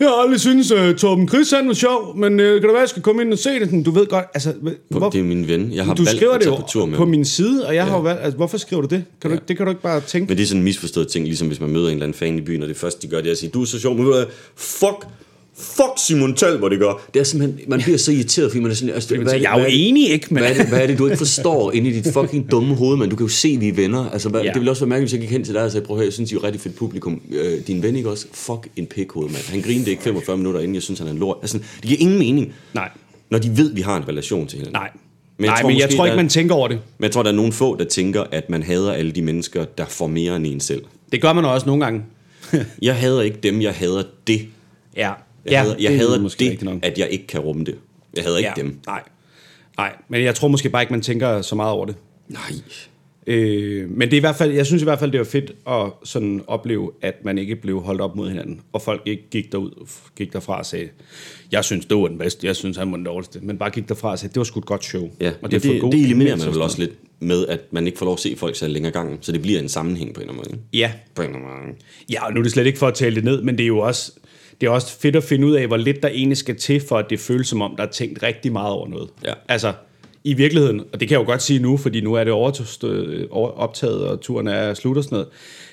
jeg har aldrig synes uh, Torben Chris han var sjov, men uh, kan det være, jeg skal komme ind og se det? Du ved godt, altså... Hvor, Det er min ven. Jeg har du valgt skriver at det jo på tur med på min side, og jeg har jo valgt, altså, hvorfor skriver du det? Kan du, ikke- Det kan du ikke bare tænke. Men det er sådan en misforstået ting, ligesom hvis man møder en eller anden fan i byen, og det første, de gør, det er at sige, du er så sjov, men du fuck, fuck Simon Tal, hvor det gør. Det er simpelthen, man bliver så irriteret, fordi man er sådan, altså, hvad, er jeg er jo hvad, enig, ikke? Men, hvad, er det, hvad er det, du ikke forstår inde i dit fucking dumme hoved, men du kan jo se, vi er venner. Altså, hvad, Ja. Det ville også være mærkeligt, hvis jeg gik hen til dig og sagde, prøv at høre, jeg synes, I er et rigtig fedt publikum. Øh, din ven ikke også? Fuck en pikhoved, mand. Han grinede ikke 45 minutter inden, jeg synes, han er en lort. Altså, det giver ingen mening, nej, når de ved, vi har en relation til hinanden. nej. Men jeg nej, tror men jeg måske, tror ikke, der- man tænker over det. Men jeg tror, der er nogle få, der tænker, at man hader alle de mennesker, der får mere end en selv. Det gør man også nogle gange. Jeg hader ikke dem, jeg hader det. Ja, Jeg hader, jeg det er hader måske det, at jeg ikke kan rumme det. Jeg hader ikke ja. dem. Nej. Nej, men jeg tror måske bare ikke, man tænker så meget over det. Nej. Øh, men det er i hvert fald, jeg synes i hvert fald, det var fedt at sådan opleve, at man ikke blev holdt op mod hinanden, og folk ikke gik derud, gik derfra og sagde, jeg synes, det var den bedste, jeg synes, han var den dårligste, men bare gik derfra og sagde, det var sgu et godt show. Ja, og det, det, det eliminerer man vel også lidt med, at man ikke får lov at se folk så længere gangen. Så det bliver en sammenhæng på en eller anden måde. Ja, På en eller anden måde. Ja, og nu er det slet ikke for at tale det ned, men det er jo også, det er også fedt at finde ud af, hvor lidt der egentlig skal til, for at det føles som om, der er tænkt rigtig meget over noget. Ja. Altså, i virkeligheden, og det kan jeg jo godt sige nu, fordi nu er det overtø- over- optaget, og turen er slut og sådan noget.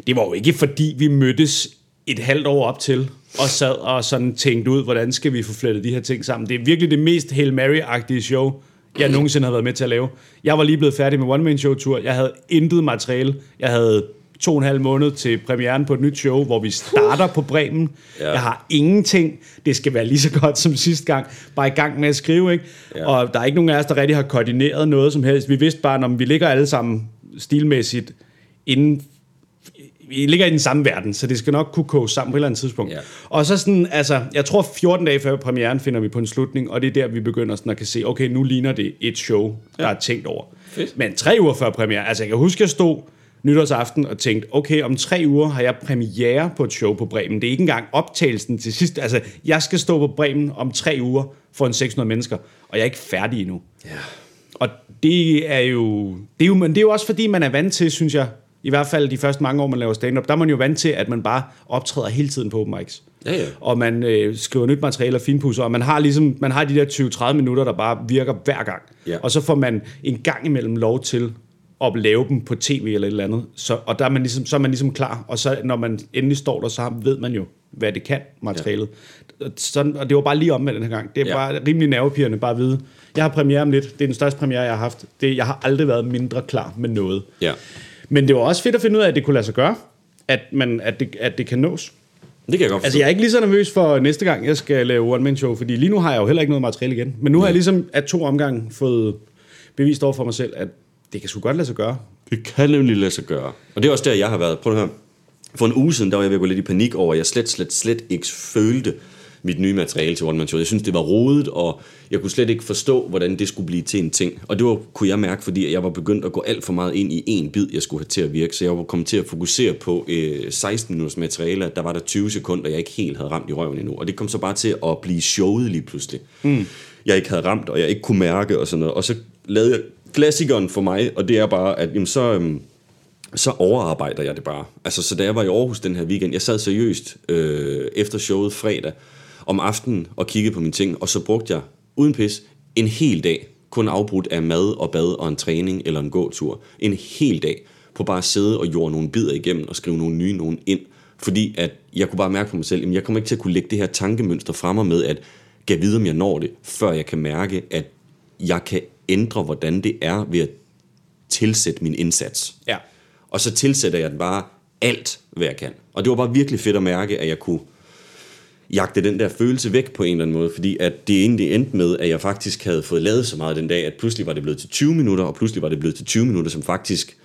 Det var jo ikke fordi, vi mødtes et halvt år op til, og sad og sådan tænkte ud, hvordan skal vi få flettet de her ting sammen. Det er virkelig det mest Hail Mary-agtige show, jeg nogensinde har været med til at lave. Jeg var lige blevet færdig med One Man Show Tour. Jeg havde intet materiale. Jeg havde to og en halv måned til premieren på et nyt show, hvor vi starter på Bremen. Ja. Ja. Jeg har ingenting. Det skal være lige så godt som sidste gang. Bare i gang med at skrive, ikke? Ja. Ja. Og der er ikke nogen af os, der rigtig har koordineret noget som helst. Vi vidste bare, når vi ligger alle sammen stilmæssigt inden vi ligger i den samme verden, så det skal nok kunne koge sammen på et eller andet tidspunkt. Ja. Og så sådan, altså, jeg tror 14 dage før premieren finder vi på en slutning, og det er der, vi begynder sådan at kan se, okay, nu ligner det et show, der er tænkt over. Fedt. Men tre uger før premiere, altså jeg kan huske, jeg stod nytårsaften og tænkte, okay, om tre uger har jeg premiere på et show på Bremen. Det er ikke engang optagelsen til sidst. Altså, jeg skal stå på Bremen om tre uger for en 600 mennesker, og jeg er ikke færdig endnu. Ja. Og det er jo, det er jo, men det er jo også fordi, man er vant til, synes jeg, i hvert fald de første mange år, man laver stand-up, der er man jo vant til, at man bare optræder hele tiden på open mics. Ja, ja. Og man øh, skriver nyt materiale og finpudser, og man har ligesom, man har de der 20-30 minutter, der bare virker hver gang. Ja. Og så får man en gang imellem lov til at lave dem på tv eller et eller andet. Så, og der er man ligesom, så er man ligesom klar, og så når man endelig står der, så ved man jo, hvad det kan, materialet. Ja. Sådan, og det var bare lige om med den her gang. Det er ja. bare rimelig nervepirrende bare at vide. Jeg har premiere om lidt. Det er den største premiere, jeg har haft. Det, jeg har aldrig været mindre klar med noget. Ja. Men det var også fedt at finde ud af, at det kunne lade sig gøre. At, man, at, det, at det kan nås. Det kan jeg godt forstå. Altså, jeg er ikke lige så nervøs for næste gang, jeg skal lave one-man-show, fordi lige nu har jeg jo heller ikke noget materiale igen. Men nu har jeg ligesom af to omgange fået bevist over for mig selv, at det kan sgu godt lade sig gøre. Det kan nemlig lade sig gøre. Og det er også der, jeg har været. Prøv at høre. For en uge siden, der var jeg ved at gå lidt i panik over, at jeg slet, slet, slet ikke følte mit nye materiale til One Man Show. Jeg synes, det var rodet, og jeg kunne slet ikke forstå, hvordan det skulle blive til en ting. Og det var, kunne jeg mærke, fordi jeg var begyndt at gå alt for meget ind i en bid, jeg skulle have til at virke. Så jeg var kommet til at fokusere på øh, 16 minutters materiale. Der var der 20 sekunder, jeg ikke helt havde ramt i røven endnu. Og det kom så bare til at blive showet lige pludselig. Mm. Jeg ikke havde ramt, og jeg ikke kunne mærke og sådan noget. Og så lavede jeg klassikeren for mig, og det er bare, at jamen, så... Øhm, så overarbejder jeg det bare. Altså, så da jeg var i Aarhus den her weekend, jeg sad seriøst øh, efter showet fredag om aftenen og kiggede på mine ting, og så brugte jeg, uden pis, en hel dag, kun afbrudt af mad og bad og en træning eller en gåtur. En hel dag på bare at sidde og jorde nogle bidder igennem og skrive nogle nye nogen ind. Fordi at jeg kunne bare mærke på mig selv, at jeg kommer ikke til at kunne lægge det her tankemønster frem med, at gav videre, om jeg når det, før jeg kan mærke, at jeg kan ændre, hvordan det er ved at tilsætte min indsats. Ja. Og så tilsætter jeg den bare alt, hvad jeg kan. Og det var bare virkelig fedt at mærke, at jeg kunne jagte den der følelse væk på en eller anden måde, fordi at det egentlig endte med, at jeg faktisk havde fået lavet så meget den dag, at pludselig var det blevet til 20 minutter, og pludselig var det blevet til 20 minutter, som faktisk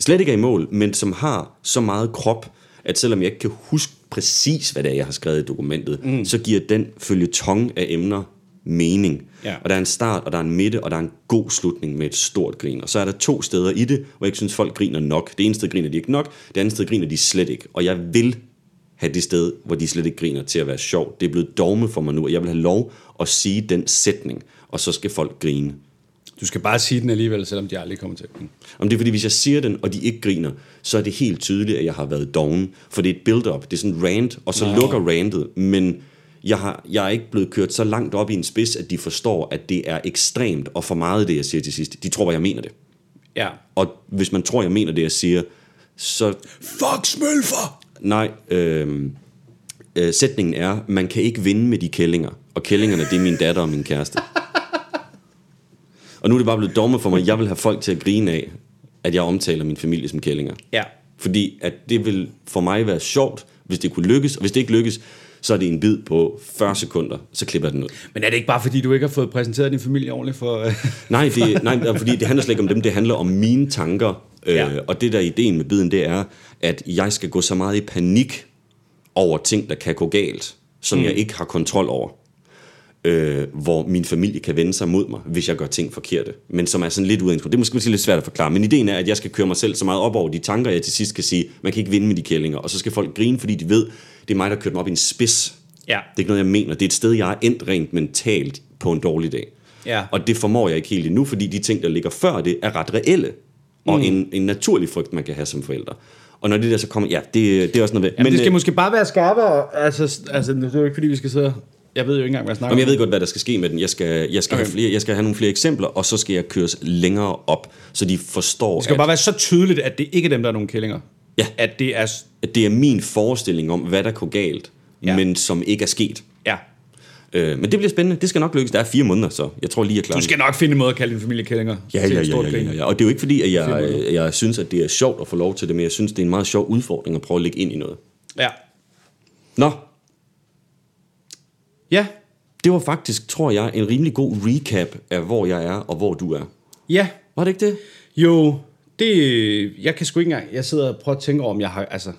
slet ikke er i mål, men som har så meget krop, at selvom jeg ikke kan huske præcis, hvad det er, jeg har skrevet i dokumentet, mm. så giver den følge tong af emner mening. Ja. Og der er en start, og der er en midte, og der er en god slutning med et stort grin. Og så er der to steder i det, hvor jeg ikke synes, folk griner nok. Det ene sted griner de ikke nok, det andet sted griner de slet ikke. Og jeg vil have det sted, hvor de slet ikke griner til at være sjov. Det er blevet dogme for mig nu, og jeg vil have lov at sige den sætning, og så skal folk grine. Du skal bare sige den alligevel, selvom de aldrig kommer til den. Om det er fordi, hvis jeg siger den, og de ikke griner, så er det helt tydeligt, at jeg har været doven. For det er et build-up, det er sådan en rant, og så. Nå. lukker rantet. Men jeg, har, jeg er ikke blevet kørt så langt op i en spids, at de forstår, at det er ekstremt, og for meget det, jeg siger til sidst. De tror, at jeg mener det. Ja. Og hvis man tror, jeg mener det, jeg siger, så Fuck smølfer! nej, øh, øh, sætningen er, man kan ikke vinde med de kællinger. Og kællingerne, det er min datter og min kæreste. Og nu er det bare blevet dommer for mig, jeg vil have folk til at grine af, at jeg omtaler min familie som kællinger. Ja. Fordi at det vil for mig være sjovt, hvis det kunne lykkes, og hvis det ikke lykkes, så er det en bid på 40 sekunder, så klipper den ud. Men er det ikke bare fordi, du ikke har fået præsenteret din familie ordentligt for... Nej, det, nej, fordi det handler slet ikke om dem, det handler om mine tanker. Ja. Øh, og det der er ideen med biden, det er, at jeg skal gå så meget i panik over ting, der kan gå galt, som mm. jeg ikke har kontrol over. Øh, hvor min familie kan vende sig mod mig, hvis jeg gør ting forkerte. Men som er sådan lidt uden Det er måske lidt svært at forklare. Men ideen er, at jeg skal køre mig selv så meget op over de tanker, jeg til sidst kan sige, man kan ikke vinde med de kællinger. Og så skal folk grine, fordi de ved, det er mig, der kører dem op i en spids. Ja. Det er ikke noget, jeg mener. Det er et sted, jeg er endt rent mentalt på en dårlig dag. Ja. Og det formår jeg ikke helt endnu, fordi de ting, der ligger før det, er ret reelle. Og Mm. en, en naturlig frygt, man kan have som forældre. Og når det der så kommer, ja, det, det er også noget ved. Men, det skal øh, måske bare være skarpere. Altså, altså, det er jo ikke fordi, vi skal sidde... Jeg ved jo ikke engang, hvad jeg snakker Jamen, jeg om. ved godt, hvad der skal ske med den. Jeg skal, jeg skal. Okay. have, flere, jeg skal have nogle flere eksempler, og så skal jeg køres længere op, så de forstår, Det skal at, bare være så tydeligt, at det ikke er dem, der er nogle kællinger. Ja. At det er... at det er min forestilling om, hvad der går galt, Ja. men som ikke er sket. Ja. Øh, men det bliver spændende. Det skal nok lykkes. Der er fire måneder, så jeg tror lige, jeg klarer Du skal nok finde en måde at kalde din familie kællinger. Ja, til ja, ja, ja, ja, ja. Og det er jo ikke fordi, at jeg, jeg synes, at det er sjovt at få lov til det, men jeg synes, det er en meget sjov udfordring at prøve at lægge ind i noget. Ja. Nå, Ja. det var faktisk, tror jeg, en rimelig god recap af, hvor jeg er og hvor du er. Ja. Var det ikke det? Jo, det... Jeg kan sgu ikke engang... Jeg sidder og prøver at tænke over, om jeg har... Altså,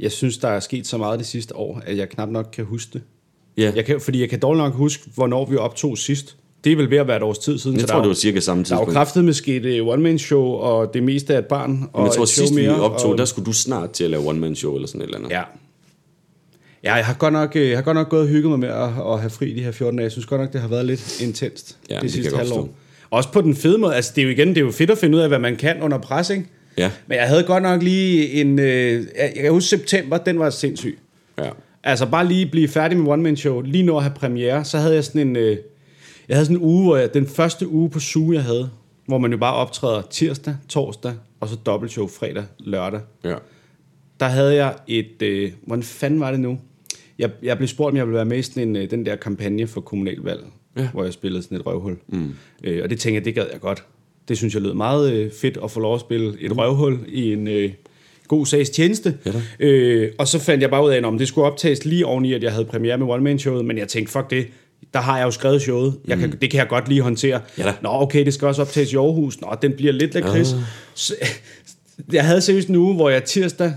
jeg synes, der er sket så meget det sidste år, at jeg knap nok kan huske det. Ja. Jeg kan, fordi jeg kan dårligt nok huske, hvornår vi optog sidst. Det er vel ved at være et års tid siden. Jeg så tror, der er det var cirka samme Der er jo tidspunkt. kraftet med sket one-man-show, og det meste af et barn. Og Men jeg tror, sidst vi mere, optog, og, der skulle du snart til at lave one-man-show eller sådan et eller andet. Ja. Ja, jeg har godt nok, øh, jeg har godt nok gået og hygget mig med at, at have fri de her 14 dage. Jeg synes godt nok, det har været lidt intenst Ja, det det sidste halvår. forstå. Også på den fede måde. Altså, det er jo igen, det er jo fedt at finde ud af, hvad man kan under pres, ikke? Ja. Men jeg havde godt nok lige en... Øh, jeg kan huske september, den var sindssyg. ja. Altså bare lige blive færdig med One Man Show, lige når at have premiere, så havde jeg sådan en... Øh, jeg havde sådan en uge, hvor jeg, den første uge på Zoo, jeg havde, hvor man jo bare optræder tirsdag, torsdag, og så dobbeltshow fredag, lørdag. ja. Der havde jeg et... Øh, hvordan fanden var det nu? Jeg, jeg blev spurgt, om jeg ville være med i sådan en, øh, den der kampagne for kommunalvalg, Ja. hvor jeg spillede sådan et røvhul. Mm. Øh, og det tænkte jeg, det gad jeg godt. Det synes jeg lød meget øh, fedt at få lov at spille et mm. røvhul i en øh, god sags tjeneste. Ja da. øh, og så fandt jeg bare ud af, om det skulle optages lige oveni, at jeg havde premiere med One Man Showet, men jeg tænkte, fuck det, der har jeg jo skrevet showet. Jeg kan, Det kan jeg godt lige håndtere. Ja da. Nå, okay, det skal også optages i Aarhus. Nå, den bliver lidt lakrids. Så, jeg havde seriøst en uge, hvor jeg tirsdag...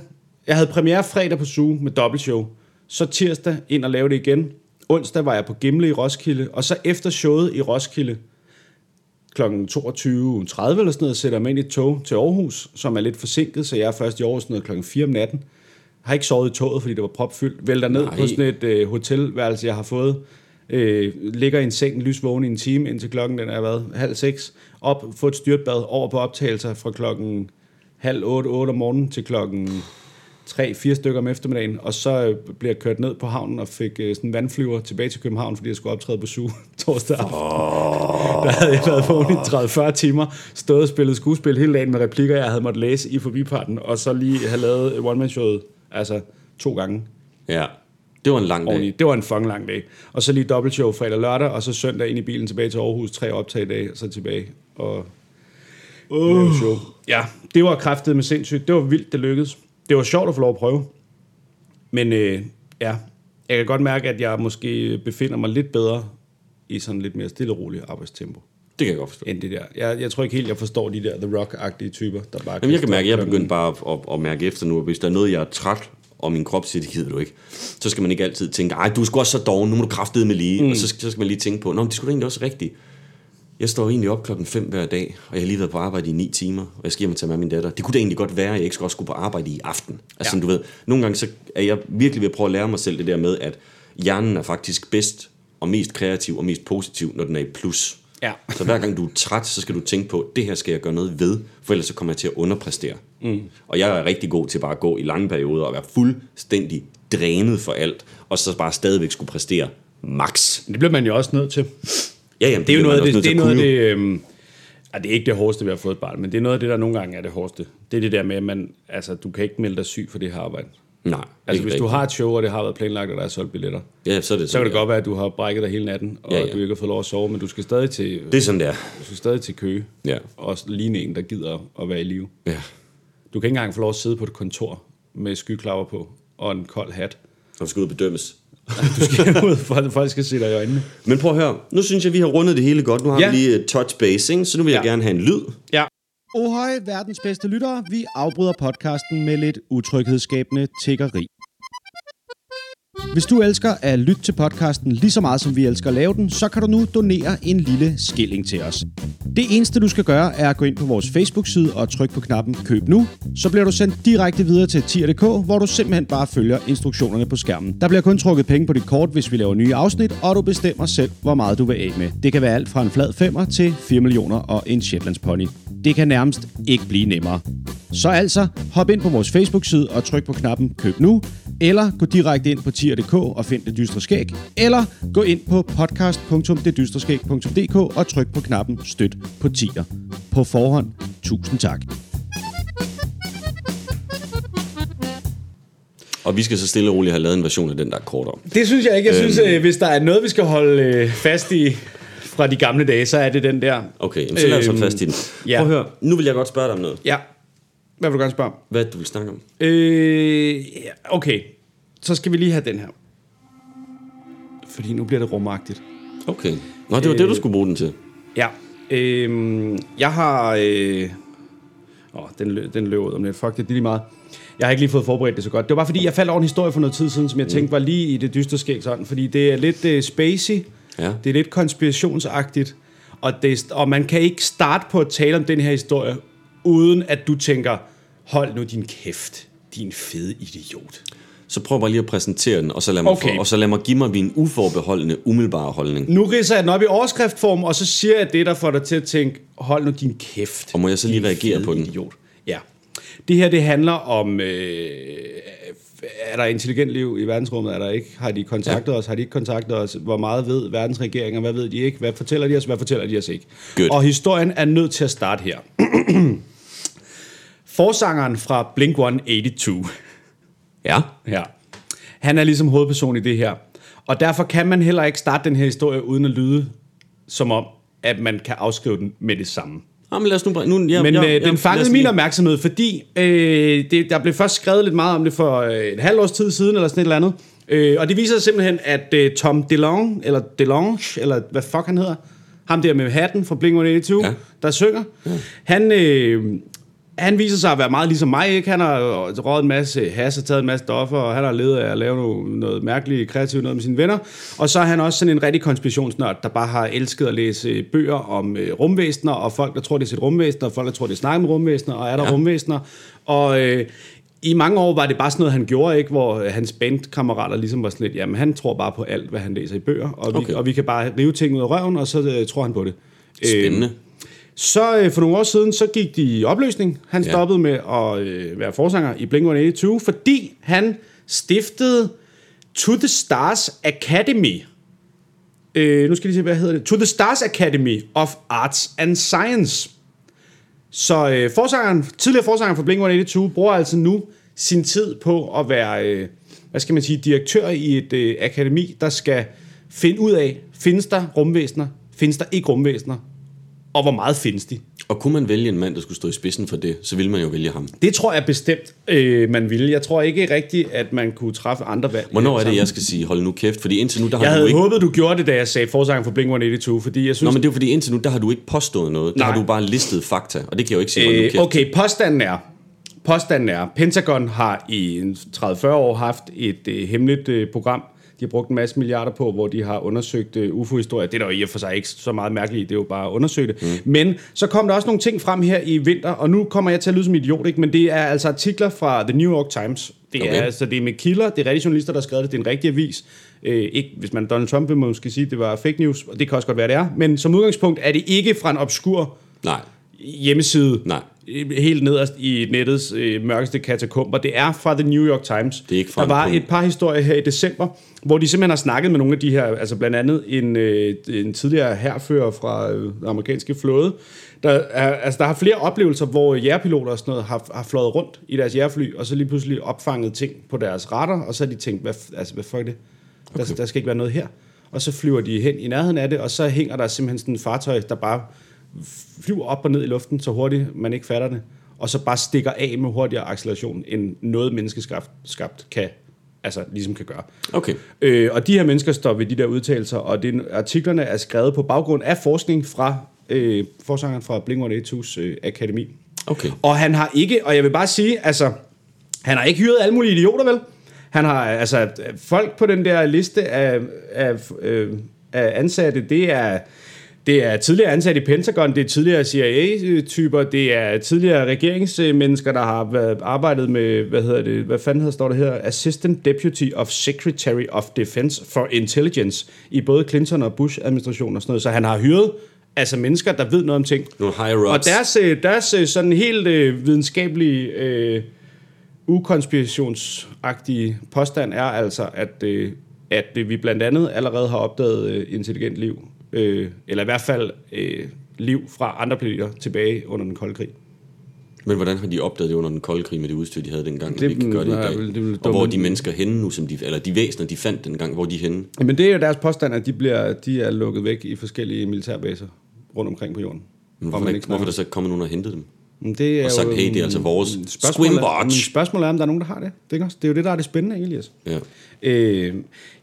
Jeg havde premiere fredag på Zoo med dobbeltshow. Så tirsdag ind og lave det igen. Onsdag var jeg på Gimle i Roskilde. Og så efter showet i Roskilde kl. 22.30 eller sådan noget, sætter jeg mig ind i et tog til Aarhus, som er lidt forsinket, så jeg er først i Aarhus sådan noget klokken 4 om natten. Har ikke sovet i toget, fordi det var propfyldt. Vælter ned Nej. på sådan et øh, hotelværelse, jeg har fået. Øh, ligger i en seng, lysvågen i en time, indtil klokken den er været halv seks. Op, få et styrtbad over på optagelser fra klokken halv otte, otte om morgenen til klokken tre, fire stykker om eftermiddagen, og så øh, blev jeg kørt ned på havnen og fik øh, sådan en vandflyver tilbage til København, fordi jeg skulle optræde på SU torsdag aften. Der havde jeg været vågen i 30-40 timer, stået og spillet skuespil hele dagen med replikker, jeg havde måttet læse i forbiparten, og så lige have lavet one-man-showet, altså to gange. Ja. Det var en lang dag. Det var en fucking lang dag. Og så lige dobbeltshow fredag og lørdag, og så søndag ind i bilen tilbage til Aarhus, tre optagedage, og så tilbage og uh. show. Ja, det var kraftet med sindssygt. Det var vildt, det lykkedes. Det var sjovt at få lov at prøve. Men øh, ja, jeg kan godt mærke, at jeg måske befinder mig lidt bedre i sådan lidt mere stille og roligt arbejdstempo, Det kan jeg godt forstå. end det der. Jeg, jeg tror ikke helt, jeg forstår de der The Rock-agtige typer, der bare... Jamen, jeg kan mærke, at jeg er begyndt bare at, at, at mærke efter nu, at hvis der er noget, jeg er træt, og min krop siger, det gider du ikke, så skal man ikke altid tænke, ej, du er sgu også så doven, nu må du kraftede med lige. Mm. Og så, skal- så skal man lige tænke på, nå, men det skulle da egentlig også rigtigt. Jeg står egentlig op klokken 5 hver dag, og jeg har lige været på arbejde i 9 timer, og jeg skal hjem og tage med min datter. Det kunne da egentlig godt være, at jeg ikke skulle også skulle på arbejde i aften. Altså, Ja. du ved, nogle gange så er jeg virkelig ved at prøve at lære mig selv det der med, at hjernen er faktisk bedst og mest kreativ og mest positiv, når den er i plus. Ja. Så hver gang du er træt, så skal du tænke på, det her skal jeg gøre noget ved, for ellers så kommer jeg til at underpræstere. Mm. Og jeg er rigtig god til bare at gå i lange perioder og være fuldstændig drænet for alt, og så bare stadigvæk skulle præstere max. Det bliver man jo også nødt til. Ja, jamen, Det er jo noget af det, det, er noget af det, øhm, ah, det er ikke det hårdeste ved at få et barn, men det er noget af det, der nogle gange er det hårdeste. Det er det der med, at man, altså, du kan ikke melde dig syg for det her arbejde. Nej, Altså, hvis du rigtigt. har et show, og det har været planlagt, og der er solgt billetter, Ja, så er det så kan det sådan, godt være, at du har brækket dig hele natten, og Ja, ja. du ikke har fået lov at sove, men du skal stadig til, Det er sådan der. du skal stadig til køge. Ja. Og ligne en, der gider at være i live. Ja. Du kan ikke engang få lov at sidde på et kontor med skyklapper på og en kold hat. Og du skal ud og bedømmes. Du skal ud, for at folk skal se dig i øjnene. Men prøv at høre, nu synes jeg, vi har rundet det hele godt. Nu har Ja. vi lige et touch base, ikke? så nu vil jeg Ja. gerne have en lyd. Ja. Ohøj, verdens bedste lyttere. Vi afbryder podcasten med lidt utryghedsskabende tiggeri. Hvis du elsker at lytte til podcasten lige så meget, som vi elsker at lave den, så kan du nu donere en lille skilling til os. Det eneste, du skal gøre, er at gå ind på vores Facebook-side og trykke på knappen Køb nu. Så bliver du sendt direkte videre til tier.dk, hvor du simpelthen bare følger instruktionerne på skærmen. Der bliver kun trukket penge på dit kort, hvis vi laver nye afsnit, og du bestemmer selv, hvor meget du vil af med. Det kan være alt fra en flad femmer til 4 millioner og en Shetlands pony. Det kan nærmest ikke blive nemmere. Så altså, hop ind på vores Facebook-side og tryk på knappen Køb nu, eller gå direkte ind på tier.dk og find Det Dystre Skæg, eller gå ind på podcast.detdystreskæg.dk og tryk på knappen Støt på tier. På forhånd, tusind tak. Og vi skal så stille og roligt have lavet en version af den, der er kortere. Det synes jeg ikke. Jeg synes, Øhm. øh, hvis der er noget, vi skal holde øh, fast i fra de gamle dage, så er det den der. Okay, så lad os holde Øhm, fast i den. ja. Prøv at høre, nu vil jeg godt spørge dig om noget. Ja. Hvad vil du gerne spørge om? Hvad det, du vil snakke om? Øh, okay. Så skal vi lige have den her. Fordi nu bliver det rumagtigt. Okay. Nå, det var det, du Øh. skulle bruge den til. Ja. Øh, jeg har... Øh, åh, den, den løb ud om lidt. Fuck, det er lige meget. Jeg har ikke lige fået forberedt det så godt. Det var bare fordi, jeg faldt over en historie for noget tid siden, som jeg tænkte var lige i det dystre skæg sådan. Fordi det er lidt øh, spacey. Ja. Det er lidt konspirationsagtigt. Og, det, og man kan ikke starte på at tale om den her historie, uden at du tænker, hold nu din kæft, din fede idiot. Så prøv bare lige at præsentere den, og så lad mig, Okay. få, og så lad mig give mig min uforbeholdende, umiddelbare holdning. Nu ridser jeg den op i overskriftform, og så siger jeg det, der får dig til at tænke, hold nu din kæft. Og må jeg så lige reagere på den? Idiot. Ja. Det her, det handler om, øh, er der intelligent liv i verdensrummet, er der ikke? Har de kontaktet ja. os, har de ikke kontaktet os? Hvor meget ved verdens regeringer, hvad ved de ikke? Hvad fortæller de os, hvad fortæller de os ikke? Good. Og historien er nødt til at starte her. Forsangeren fra Blink-182, Ja. Ja. Han er ligesom hovedperson i det her. Og derfor kan man heller ikke starte den her historie uden at lyde som om, at man kan afskrive den med det samme. Jamen lad os nu. Nu, ja, Men ja, øh, ja, den lad fangede min opmærksomhed, fordi øh, det, der blev først skrevet lidt meget om det for øh, et halvt års tid siden, eller sådan et eller andet. Øh, og det viser sig simpelthen, at øh, Tom DeLonge, eller DeLonge, eller hvad fuck han hedder, ham der med hatten fra Blink-182, Ja. ja. der synger, ja. han, øh, han viser sig at være meget ligesom mig, ikke? Han har røget en masse has og taget en masse stoffer, og han har levet af at lave noget, noget mærkeligt kreativt noget med sine venner. Og så er han også sådan en rigtig konspirationsnørd, der bare har elsket at læse bøger om øh, rumvæsener, og folk, der tror, det er sit rumvæsener, og folk, der tror, det er snakker med rumvæsener, og er der ja. rumvæsener. Og øh, i mange år var det bare sådan noget, han gjorde, ikke? hvor øh, hans bandkammerater ligesom var sådan lidt, jamen han tror bare på alt, hvad han læser i bøger, og, Okay. vi, og vi kan bare rive ting ud af røven, og så øh, tror han på det. Spændende. Så øh, for nogle år siden, så gik de i opløsning. Han Ja. stoppede med at øh, være forsanger i Blink-182, fordi han stiftede To the Stars Academy. Øh, nu skal jeg lige se, hvad hedder det? To the Stars Academy of Arts and Science. Så øh, forsangeren, tidligere forsanger for Blink-182 bruger altså nu sin tid på at være øh, hvad skal man sige, direktør i et øh, akademi, der skal finde ud af, findes der rumvæsener, findes der ikke rumvæsener, og hvor meget findes de? Og kunne man vælge en mand, der skulle stå i spidsen for det, så ville man jo vælge ham. Det tror jeg bestemt, øh, man ville. Jeg tror ikke rigtigt, at man kunne træffe andre valg. Hvornår er det, jeg skal sige, hold nu kæft? Fordi indtil nu, der har Jeg du havde ikke... håbet, du gjorde det, da jeg sagde forsanger for Blink-182, fordi jeg synes... Nå, men det er fordi indtil nu, der har du ikke påstået noget. Der Nej. har du bare listet fakta, og det kan jeg jo ikke sige, hold nu Øh, kæft. okay, påstanden er, påstanden er, Pentagon har i en 30-40 år haft et øh, hemmeligt øh, program, de har brugt en masse milliarder på, hvor de har undersøgt øh, UFO-historier. Det er der jo i og for sig ikke så meget mærkeligt det er jo bare at undersøge det. Mm. Men så kom der også nogle ting frem her i vinter, og nu kommer jeg til at lyde som idiot, ikke? men det er altså artikler fra The New York Times. Det er, Okay. altså, det er med kilder, det er rigtige journalister, der har skrevet det, det er en rigtig avis. Øh, ikke, hvis man er Donald Trump, vil måske sige, at det var fake news, og det kan også godt være, det er. Men som udgangspunkt er det ikke fra en obskur Nej, hjemmeside Nej. helt nederst i nettets øh, mørkeste katakomber. Det er fra The New York Times. Det er ikke fra Der en var et par historier her i december, hvor de simpelthen har snakket med nogle af de her, altså blandt andet en, øh, en tidligere herfører fra øh, den amerikanske flåde, der, er, altså der har flere oplevelser, hvor jægerpiloter og sådan noget har, har fløjet rundt i deres jægerfly, og så lige pludselig opfanget ting på deres radar, og så har de tænkt, hvad, altså, hvad fuck er det? Der, der skal ikke være noget her. Og så flyver de hen i nærheden af det, og så hænger der simpelthen sådan et fartøj, der bare flyver op og ned i luften så hurtigt, man ikke fatter det, og så bare stikker af med hurtigere acceleration, end noget menneskeskabt skabt kan, altså ligesom kan gøre. okay. Øh, og de her mennesker står ved de der udtalelser, og det, artiklerne er skrevet på baggrund af forskning fra øh, forsangeren fra Blink-182's øh, akademi. Okay. Og han har ikke, og jeg vil bare sige, altså, han har ikke hyret alle mulige idioter, vel? Han har, altså, folk på den der liste af, af, øh, af ansatte, det er, det er tidligere ansatte i Pentagon, det er tidligere CIA-typer, det er tidligere regeringsmennesker, der har været, arbejdet med, hvad hedder det, hvad fanden hedder, står det her, Assistant Deputy of Secretary of Defense for Intelligence i både Clinton og Bush-administrationen og sådan noget. Så han har hyret altså mennesker, der ved noget om ting. Nogle higher Og ups. deres, øh, deres øh, sådan helt øh, videnskabelige, øh, ukonspirationsagtige påstand er altså, at, øh, at øh, vi blandt andet allerede har opdaget øh, intelligent liv, øh, eller i hvert fald øh, liv fra andre planeter tilbage under den kolde krig. Men hvordan har de opdaget det under den kolde krig med det udstyr, de havde dengang, Det ikke gøre det i er dag? det vel og hvor er de mennesker henne nu, som de, eller de væsener, de fandt dengang, hvor er de henne? Men det er jo deres påstand, at de, bliver, de er lukket væk i forskellige militærbaser rundt omkring på jorden. Men hvorfor, ikke, hvorfor er der så ikke kommet nogen og hentet dem? Det er Og sagt, jo, hey, det er altså vores spørgsmål er- Spørgsmålet er, om der er nogen, der har det. Det er, det er jo det, der er det spændende, Elias? Ja. Øh,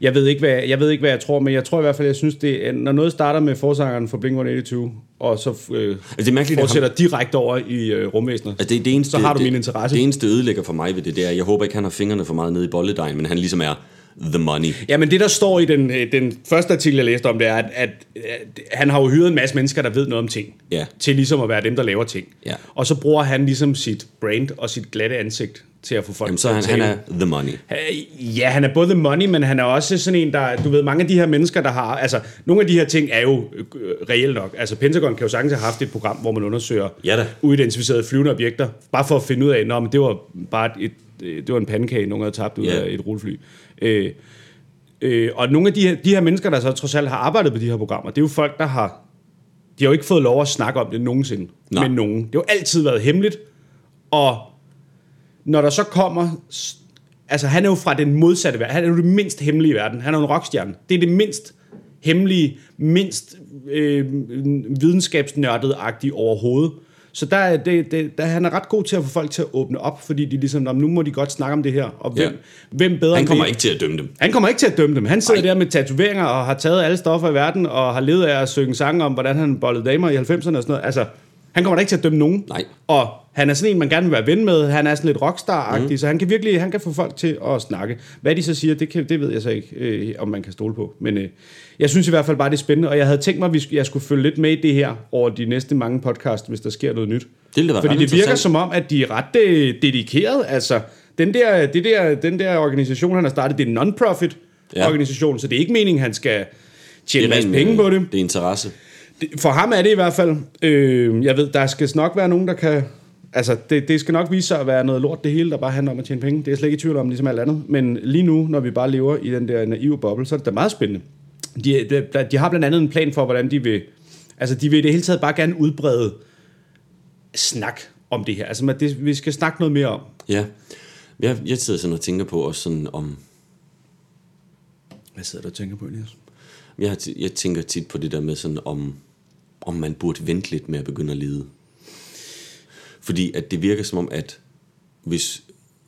jeg, ved ikke, hvad, jeg ved ikke, hvad jeg tror, men jeg tror i hvert fald, jeg synes, det er, når noget starter med forsangeren for Blink-182, og så øh, Altså, det er mærkeligt, fortsætter direkte over i øh, rumvæsener, Altså, det, det eneste, så har du det, min interesse. Det eneste ødelægger for mig ved det, det er, jeg håber ikke, han har fingrene for meget nede i bolledejen, men han ligesom er the money. Ja, men det, der står i den, øh, den første artikel, jeg læste om, det er, at, at, at han har jo hyret en masse mennesker, der ved noget om ting, Ja. til ligesom at være dem, der laver ting. Ja. Og så bruger han ligesom sit brand og sit glatte ansigt til at få folk Jamen, så han, han er the money. Ja, han er både the money, men han er også sådan en, der... Du ved, mange af de her mennesker, der har... Altså, nogle af de her ting er jo øh, reelt nok. Altså, Pentagon kan jo sagtens have haft et program, hvor man undersøger Ja da. uidentificerede flyvende objekter, bare for at finde ud af, at det var bare et, det var en pandekage, nogen havde tabt ud Ja. af et rullefly. Øh, øh, og nogle af de her, de her mennesker, der så trods alt har arbejdet på de her programmer, det er jo folk, der har... De har jo ikke fået lov at snakke om det nogensinde Nej. med nogen. Det har jo altid været hemmeligt, og når der så kommer... Altså, han er jo fra den modsatte verden. Han er jo det mindst hemmelige i verden. Han er jo en rockstjerne. Det er det mindst hemmelige, mindst øh, videnskabsnørdet-agtige overhovedet. Så der, er det, det, der, han er ret god til at få folk til at åbne op, fordi de ligesom, "Nå, men nu må de godt snakke om det her. Og hvem, Ja. hvem bedre Han kommer det? ikke til at dømme dem. Han kommer ikke til at dømme dem. Han sidder Nej. der med tatoveringer og har taget alle stoffer i verden og har levet af at synge sange om, hvordan han bollede damer i 90'erne og sådan noget. Altså, han kommer da ikke til at dømme nogen. Nej. Og han er sådan en, man gerne vil være ven med. Han er sådan lidt rockstar-agtig, mm. så han kan virkelig han kan få folk til at snakke. Hvad de så siger, det, kan, det ved jeg så ikke, øh, om man kan stole på. Men øh, jeg synes i hvert fald bare, det er spændende, og jeg havde tænkt mig, at jeg skulle følge lidt med i det her over de næste mange podcast, hvis der sker noget nyt. ville da være Fordi det virker som om, at de er ret øh, dedikeret. Altså, den der, det der, den der organisation, han har startet, det er en non-profit Ja. organisation, så det er ikke meningen, han skal tjene en masse penge øh, på det. Det er interesse. Det- For ham er det i hvert fald. Øh, jeg ved, der skal nok være nogen, der kan... Altså, det, det skal nok vise sig at være noget lort, det hele, der bare handler om at tjene penge. Det er jeg slet ikke i tvivl om, ligesom alt andet. Men lige nu, når vi bare lever i den der naive boble, så er det da meget spændende. De, de, de har blandt andet en plan for, hvordan de vil... Altså, de vil i det hele taget bare gerne udbrede snak om det her. Altså, man- det, vi skal snakke noget mere om. Ja. Jeg, jeg sidder sådan og tænker på også sådan om... Hvad sidder du og tænker på, Elias? Jeg, jeg tænker tit på det der med sådan, om, om man burde vente lidt med at begynde at lide. Fordi at det virker som om, at hvis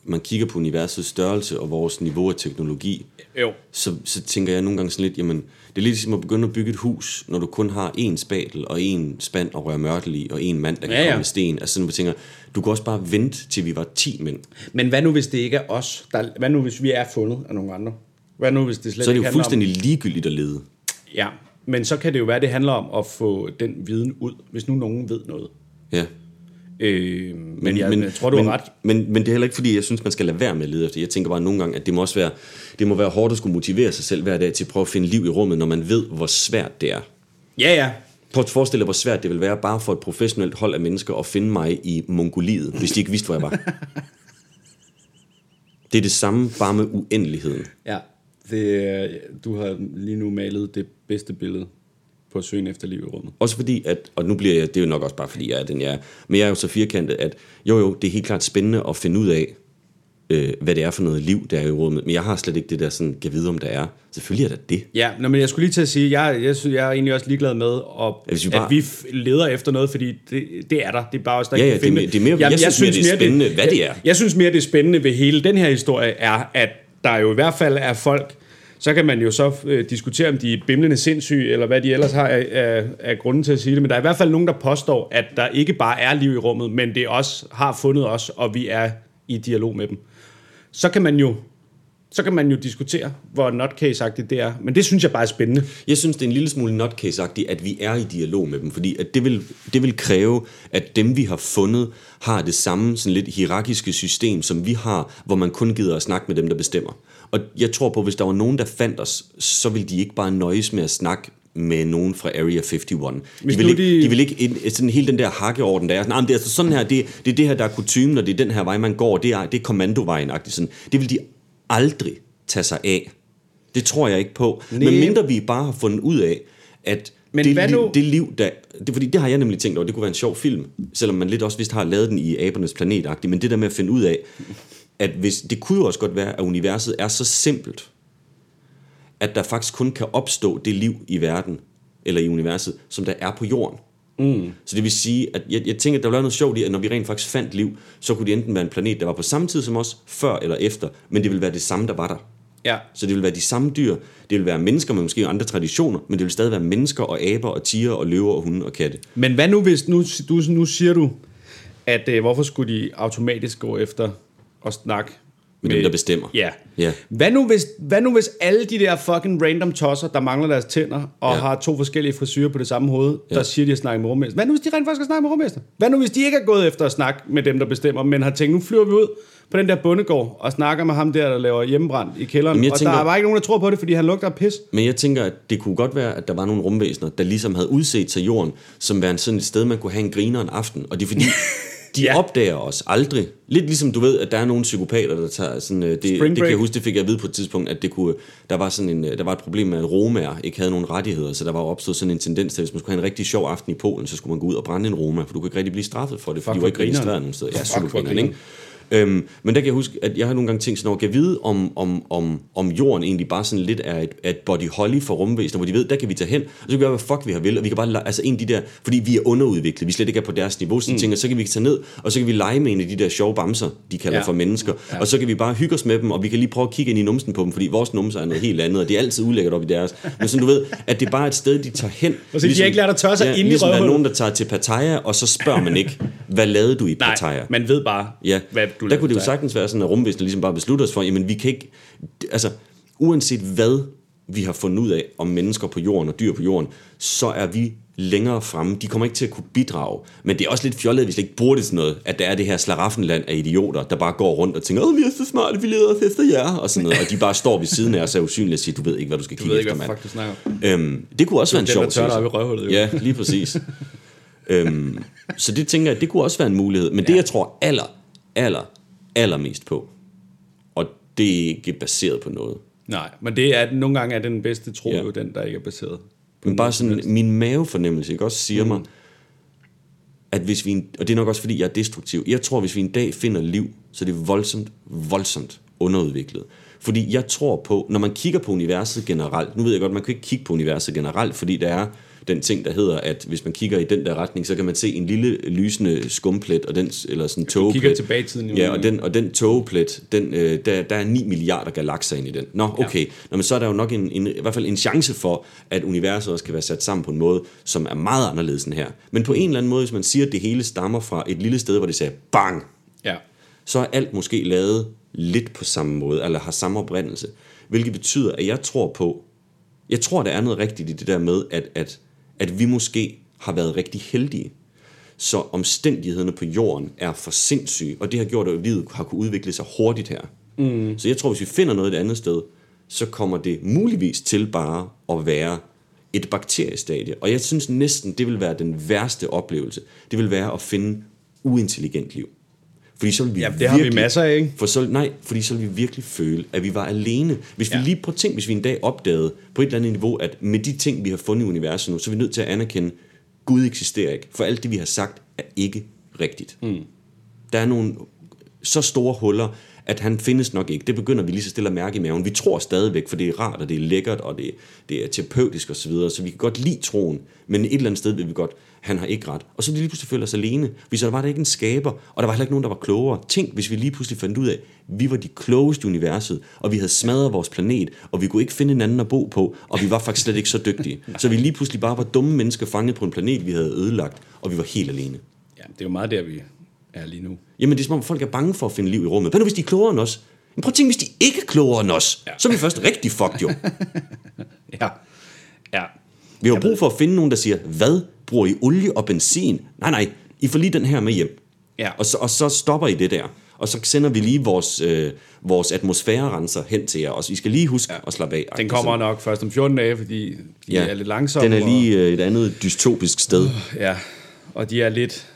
man kigger på universets størrelse og vores niveau af teknologi, Jo. så, så tænker jeg nogle gange sådan lidt, jamen, det er lidt ligesom at begynde at bygge et hus, når du kun har én spatel og én spand at røre mørtel i, og en mand, der kan Ja, ja, komme med sten. Altså sådan, jeg tænker, du kan også bare vente, til vi var 10 mænd. Men hvad nu, hvis det ikke er os? Der, hvad nu, hvis vi er fundet af nogle andre? Hvad nu, hvis det slet Så er det jo fuldstændig ligegyldigt at lede. Om, ja, men så kan det jo være, det handler om at få den viden ud, hvis nu nogen ved noget. Ja. Øh, men, men, jeg, men jeg tror, du men, har ret. Men, men det er heller ikke, fordi jeg synes, man skal lade være med at lede efter. Jeg tænker bare nogle gange, at det må også være, det må være hårdt at skulle motivere sig selv hver dag til at prøve at finde liv i rummet, når man ved, hvor svært det er. Ja, ja. Prøv at forestille dig, hvor svært det vil være bare for et professionelt hold af mennesker at finde mig i Mongoliet, hvis de ikke vidste, hvor jeg var. Det er det samme, bare med uendeligheden. ja. Det, du har lige nu malet det bedste billede på søgen efter liv i rummet. Også fordi, at, og nu bliver jeg, det er jo nok også bare fordi, jeg er den jeg er, men jeg er jo så firkantet, at jo jo, det er helt klart spændende at finde ud af, øh, hvad det er for noget liv, der er i rummet, men jeg har slet ikke det der sådan, kan vide, om der er. Selvfølgelig er der det. Ja, nå, men jeg skulle lige til at sige, jeg, jeg, synes, jeg er egentlig også ligeglad med, at, hvis vi bare... at vi leder efter noget, fordi det, det er der. Det er bare også der Ja, ja, kan det finde mere- det er mere- jeg synes mere, det er spændende, hvad det er. Jeg, jeg synes mere, det er spændende ved hele den her historie, er, at der jo i hvert fald er folk, så kan man jo så øh, diskutere, om de er bimlende sindssyge, eller hvad de ellers har af, af, af grunden til at sige det, men der er i hvert fald nogen, der påstår, at der ikke bare er liv i rummet, men det også har fundet os, og vi er i dialog med dem. Så kan man jo så kan man jo diskutere, hvor nutcase-agtigt det er. Men det synes jeg bare er spændende. Jeg synes, det er en lille smule nutcase-agtigt, at vi er i dialog med dem, fordi at det, vil, det vil kræve, at dem, vi har fundet, har det samme sådan lidt hierarkiske system, som vi har, hvor man kun gider at snakke med dem, der bestemmer. Og jeg tror på, hvis der var nogen, der fandt os, så ville de ikke bare nøjes med at snakke med nogen fra Area 51. De Hvis vil, nu ikke, de- de vil ikke ind, sådan hele den der hakkeorden, der er sådan, "Ah, men det er altså sådan her, det, det er det her, der er kutumen, og det er den her vej, man går, det er, det er kommandovejen sådan. Det vil de aldrig tage sig af. Det tror jeg ikke på. Nej. Men mindre vi bare har fundet ud af, at Men det, hvad liv, nu- det liv, der... Det, fordi det har jeg nemlig tænkt over, det kunne være en sjov film, selvom man lidt også vist har lavet den i Abernes planet men det der med at finde ud af, at hvis, det kunne jo også godt være, at universet er så simpelt, at der faktisk kun kan opstå det liv i verden, eller i universet, som der er på jorden. Mm. Så det vil sige, at jeg, jeg tænker, at der var noget sjovt i, at når vi rent faktisk fandt liv, så kunne det enten være en planet, der var på samme tid som os, før eller efter, men det ville være det samme, der var der. Ja. Så det vil være de samme dyr. Det vil være mennesker med måske andre traditioner, men det vil stadig være mennesker og aber og tiger og løver og hunde og katte. Men hvad nu, hvis nu, du, nu siger du, at øh, hvorfor skulle de automatisk gå efter at snakke Med dem, der bestemmer. Ja. Ja. Hvad, nu, hvis, hvad nu hvis alle de der fucking random tosser, der mangler deres tænder, og Ja. har to forskellige frisyrer på det samme hoved, der siger, de har snakket med rummester. Hvad nu, hvis de rent faktisk har snakket med rummester? Hvad nu, hvis de ikke er gået efter at snakke med dem, der bestemmer, men har tænkt, nu flyver vi ud på den der bondegård og snakker med ham der, der laver hjemmebrand i kælderen, Jamen, og tænker- der er bare ikke nogen, der tror på det, fordi han lugter af pis. Men jeg tænker, at det kunne godt være, at der var nogle rumvæsener, der ligesom havde udset sig jorden, som værende sådan et sted, man kunne have en griner en aften. Og det er fordi, de Ja. opdager os aldrig. Lidt ligesom du ved, at der er nogle psykopater, der tager sådan... øh, Det, det kan jeg huske, det fik jeg at vide på et tidspunkt, at det kunne, der, var sådan en, øh, der var et problem med, at romaer ikke havde nogen rettigheder, så der var opstået sådan en tendens til, at hvis man skulle have en rigtig sjov aften i Polen, så skulle man gå ud og brænde en roma, for du kan ikke rigtig blive straffet for det, for Fuck, de var ikke registreret nogen steder. Ja, super ikke? Øhm, men der kan jeg huske, at jeg har nogle gange tænkt sådan over, kan vide, om, om, om, om jorden egentlig bare sådan lidt er et, er et body holly for rumvæsener, hvor de ved, der kan vi tage hen, og så kan vi gøre, hvad fuck vi har vil, og vi kan bare, altså en af de der, fordi vi er underudviklet, vi slet ikke er på deres niveau, så mm. tænker, så kan vi tage ned, og så kan vi lege med en af de der sjove bamser, de kalder Ja. for mennesker, ja. og så kan vi bare hygge os med dem, og vi kan lige prøve at kigge ind i numsen på dem, fordi vores numser er noget helt andet, og det er altid ulækkert op i deres, men sådan du ved, at det er bare et sted, de tager hen. Og så de har ikke lært at tørre sig ja, inde i ligesom der er nogen, der tager til Pattaya, og så spørger man ikke, hvad lavede du i Nej, Pattaya? man ved bare, Ja, hvad du der kunne det jo sagtens være sådan, at rumvæsenet ligesom bare beslutter os for, jamen vi kan ikke, altså uanset hvad vi har fundet ud af om mennesker på jorden og dyr på jorden, så er vi længere fremme. De kommer ikke til at kunne bidrage. Men det er også lidt fjollet, at vi ikke bruger det til noget, at der er det her slaraffenland af idioter, der bare går rundt og tænker, åh, vi er så smarte, vi leder os efter jer, og sådan noget. Og de bare står ved siden af os og er usynlige og siger, du ved ikke, hvad du skal Du kigge ved ikke, efter, mand. du snakker. Øhm, det kunne også være en sjov ting. op i røvhullet, jo. Ja, lige præcis. øhm, så det tænker jeg, det kunne også være en mulighed. Men ja. det, jeg tror aller, aller, allermest på, og det er ikke baseret på noget, Nej, men det er, nogle gange er den bedste tro Ja. jo den, der ikke er baseret. men bare sådan, min mavefornemmelse, ikke også siger mm. mig, at hvis vi, og det er nok også fordi, jeg er destruktiv, jeg tror, hvis vi en dag finder liv, så er det voldsomt, voldsomt underudviklet. Fordi jeg tror på, når man kigger på universet generelt, nu ved jeg godt, man kan ikke kigge på universet generelt, fordi der er den ting, der hedder, at hvis man kigger i den der retning, så kan man se en lille lysende skumplet, og den, eller sådan en togeplet. kigger tilbage i tiden. Ja, og den, og den togeplet, den, øh, der, der er 9 milliarder galakser ind i den. Nå, okay. Nå, men så er der jo nok en, en, i hvert fald en chance for, at universet også kan være sat sammen på en måde, som er meget anderledes end her. Men på en eller anden måde, hvis man siger, at det hele stammer fra et lille sted, hvor det siger bang, Ja. så er alt måske lavet lidt på samme måde, eller har samme oprindelse. Hvilket betyder, at jeg tror på, jeg tror, der er noget rigtigt i det der med, at, at, at vi måske har været rigtig heldige. Så omstændighederne på jorden er for sindssyge, og det har gjort, at livet har kunne udvikle sig hurtigt her. Mm. Så jeg tror, hvis vi finder noget et andet sted, så kommer det muligvis til bare at være et bakteriestadie. Og jeg synes næsten, det vil være den værste oplevelse. Det vil være at finde uintelligent liv. Fordi så vil vi Ja, det har vi masser af, ikke? For så, nej, fordi så vil vi virkelig føle, at vi var alene. Hvis vi Ja. lige på ting, hvis vi en dag opdagede på et eller andet niveau, at med de ting, vi har fundet i universet nu, så er vi nødt til at anerkende, Gud eksisterer ikke. For alt det, vi har sagt, er ikke rigtigt. Mm. Der er nogle så store huller, at han findes nok ikke. Det begynder vi lige så stille at mærke i maven. Vi tror stadigvæk, for det er rart, og det er lækkert, og det, det er terapeutisk osv., så, videre, så vi kan godt lide troen, men et eller andet sted vil vi godt, han har ikke ret. Og så lige pludselig føle os alene, hvis der var der ikke en skaber, og der var heller ikke nogen, der var klogere. Tænk, hvis vi lige pludselig fandt ud af, at vi var de klogeste i universet, og vi havde smadret vores planet, og vi kunne ikke finde en anden at bo på, og vi var faktisk slet ikke så dygtige. Så vi lige pludselig bare var dumme mennesker fanget på en planet, vi havde ødelagt, og vi var helt alene. Ja, det er jo meget der, vi er lige nu. Jamen det er som om folk er bange for at finde liv i rummet. Hvad nu hvis de er klogere end os? Men prøv at tænke, hvis de ikke er klogere end os, ja. så er vi først rigtig fucked jo. Ja. Ja. Vi har brug for at finde nogen, der siger, hvad? Bruger I olie og benzin? Nej, nej, I får lige den her med hjem. Ja. Og, så, og så stopper I det der. Og så sender vi lige vores, øh, vores atmosfærerenser hen til jer. Og I skal lige huske ja. at slappe af. Den kommer nok først om 14 dage, fordi de ja. er lidt langsomme. Den er lige øh, et andet dystopisk sted. Og, ja, og de er lidt,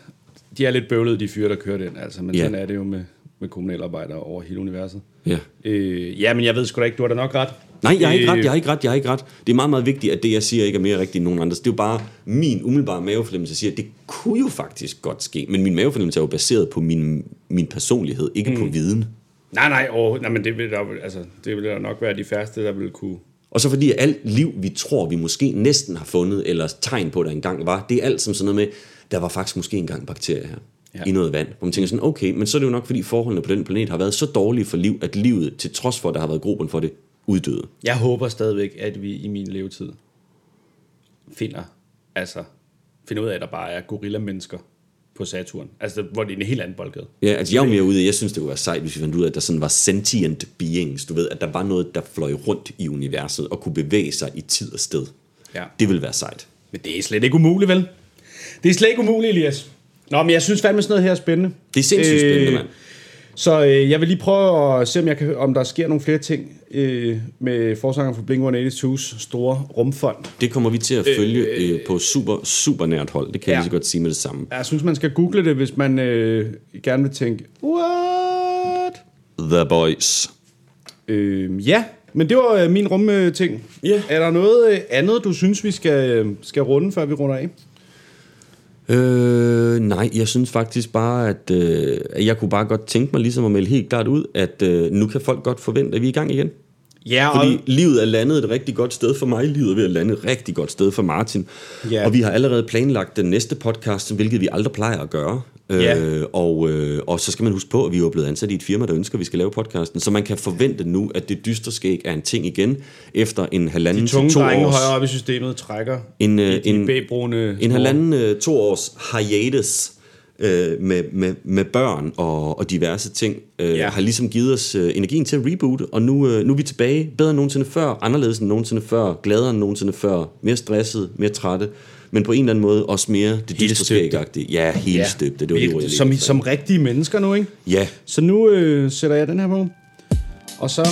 de er lidt bøvlede, de fyre, der kører den. Altså, men Ja. sådan er det jo med, med kommunalarbejdere over hele universet. Ja. Øh, ja, men jeg ved sgu da ikke, du har da nok ret. Nej, jeg har ikke Øh, ret, jeg har ikke ret, jeg har ikke ret. Det er meget, meget vigtigt, at det, jeg siger, ikke er mere rigtigt end nogen andres. Det er jo bare min umiddelbare mavefornemmelse, siger, at det kunne jo faktisk godt ske. Men min mavefornemmelse er jo baseret på min, min personlighed, ikke mm. på viden. Nej, nej, oh, nej men det vil, der, altså, det vil der nok være de færreste, der vil kunne... Og så fordi alt liv, vi tror, vi måske næsten har fundet, eller tegn på, der engang var, det er alt som sådan noget med, der var faktisk måske engang bakterier her. Ja. I noget vand. Hvor man tænker sådan, okay, men så er det jo nok, fordi forholdene på den planet har været så dårlige for liv, at livet, til trods for, at der har været grobund for det, uddøde. Jeg håber stadigvæk, at vi i min levetid finder, altså, finder ud af, at der bare er gorilla-mennesker på Saturn. Altså, hvor det er en helt anden boldgade. Ja, altså jeg er mere ude jeg synes, det kunne være sejt, hvis vi fandt ud af, at der sådan var sentient beings, du ved, at der var noget, der fløj rundt i universet og kunne bevæge sig i tid og sted. Ja. Det ville være sejt. Men det er slet ikke umuligt, vel? Det er slet ikke umuligt, Elias. Nå, men jeg synes fandme sådan noget her er spændende. Det er sindssygt spændende, mand. Så øh, jeg vil lige prøve at se, om, jeg kan, om der sker nogle flere ting øh, med forsangeren for Blink-182's store rumfond. Det kommer vi til at følge øh, på super, super nært hold. Det kan ja. Jeg lige så godt sige med det samme. Jeg synes, man skal google det, hvis man øh, gerne vil tænke, what? The Boys. Øh, ja, men det var øh, min rumting. Ja. Er der noget øh, andet, du synes, vi skal, øh, skal runde, før vi runder af? Øh, nej, jeg synes faktisk bare, at, øh, jeg kunne bare godt tænke mig ligesom at melde helt klart ud, at øh, nu kan folk godt forvente, at vi er i gang igen. Ja, Fordi livet er landet et rigtig godt sted for mig, livet er ved at lande et rigtig godt sted for Martin. Ja. Og vi har allerede planlagt den næste podcast, hvilket vi aldrig plejer at gøre. Ja. Øh, og, øh, og så skal man huske på, at vi er blevet ansat i et firma, der ønsker, at vi skal lave podcasten. Så man kan forvente nu, at det dystre skæg er en ting igen, efter en halvanden de til tunge to års... højere op i systemet trækker En, øh, de, de en- En store- halvanden øh, to års hiatus øh, med, med, med børn og, og diverse ting øh. Ja. har ligesom givet os øh, energien til at reboote, og nu, øh, nu er vi tilbage bedre end nogensinde før, anderledes end nogensinde før, gladere end nogensinde før, mere stresset, mere trætte, men på en eller anden måde også mere det dystre Helstøbte. skægagtige. Ja, helt støbte, det var det ord, jeg som, som rigtige mennesker nu, ikke? Ja, Så nu øh, sætter jeg den her på. Og så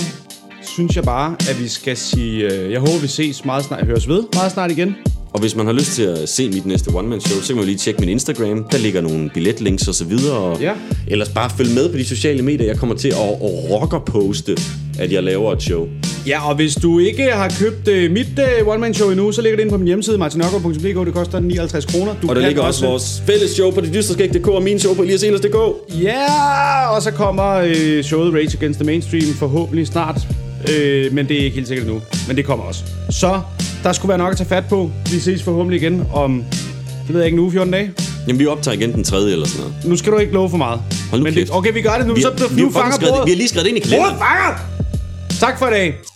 synes jeg bare, at vi skal sige, øh, jeg håber, vi ses meget snart, høres ved meget snart igen. og hvis man har lyst til at se mit næste one-man-show, så kan man lige tjekke min Instagram. Der ligger nogle billetlinks og så videre. Og Ja. Ellers bare følg med på de sociale medier. Jeg kommer til at, at rockerposte, at jeg laver et show. Ja, og hvis du ikke har købt øh, mit øh, one-man-show endnu, så ligger det inde på min hjemmeside, martinokko.dk. Det koster 59 kroner. Du Og der ligger også vores fælles show på det dysterskæg.dk og min show på eliaselers.dk. Ja, og så kommer øh, showet Rage Against the Mainstream forhåbentlig snart Øh, men det er ikke helt sikkert nu. Men det kommer også. Så der skulle være nok at tage fat på. Vi ses forhåbentlig igen om, det ved jeg ikke, en uge, 14 dage. Jamen, vi optager igen den tredje eller sådan noget. Nu skal du ikke love for meget. Hold nu men det, kæft. okay, vi gør det nu. Vi, så har, vi, nu fanger bordet. vi har lige skrevet det ind i kalenderen. Bordet fanger! Tak for i dag.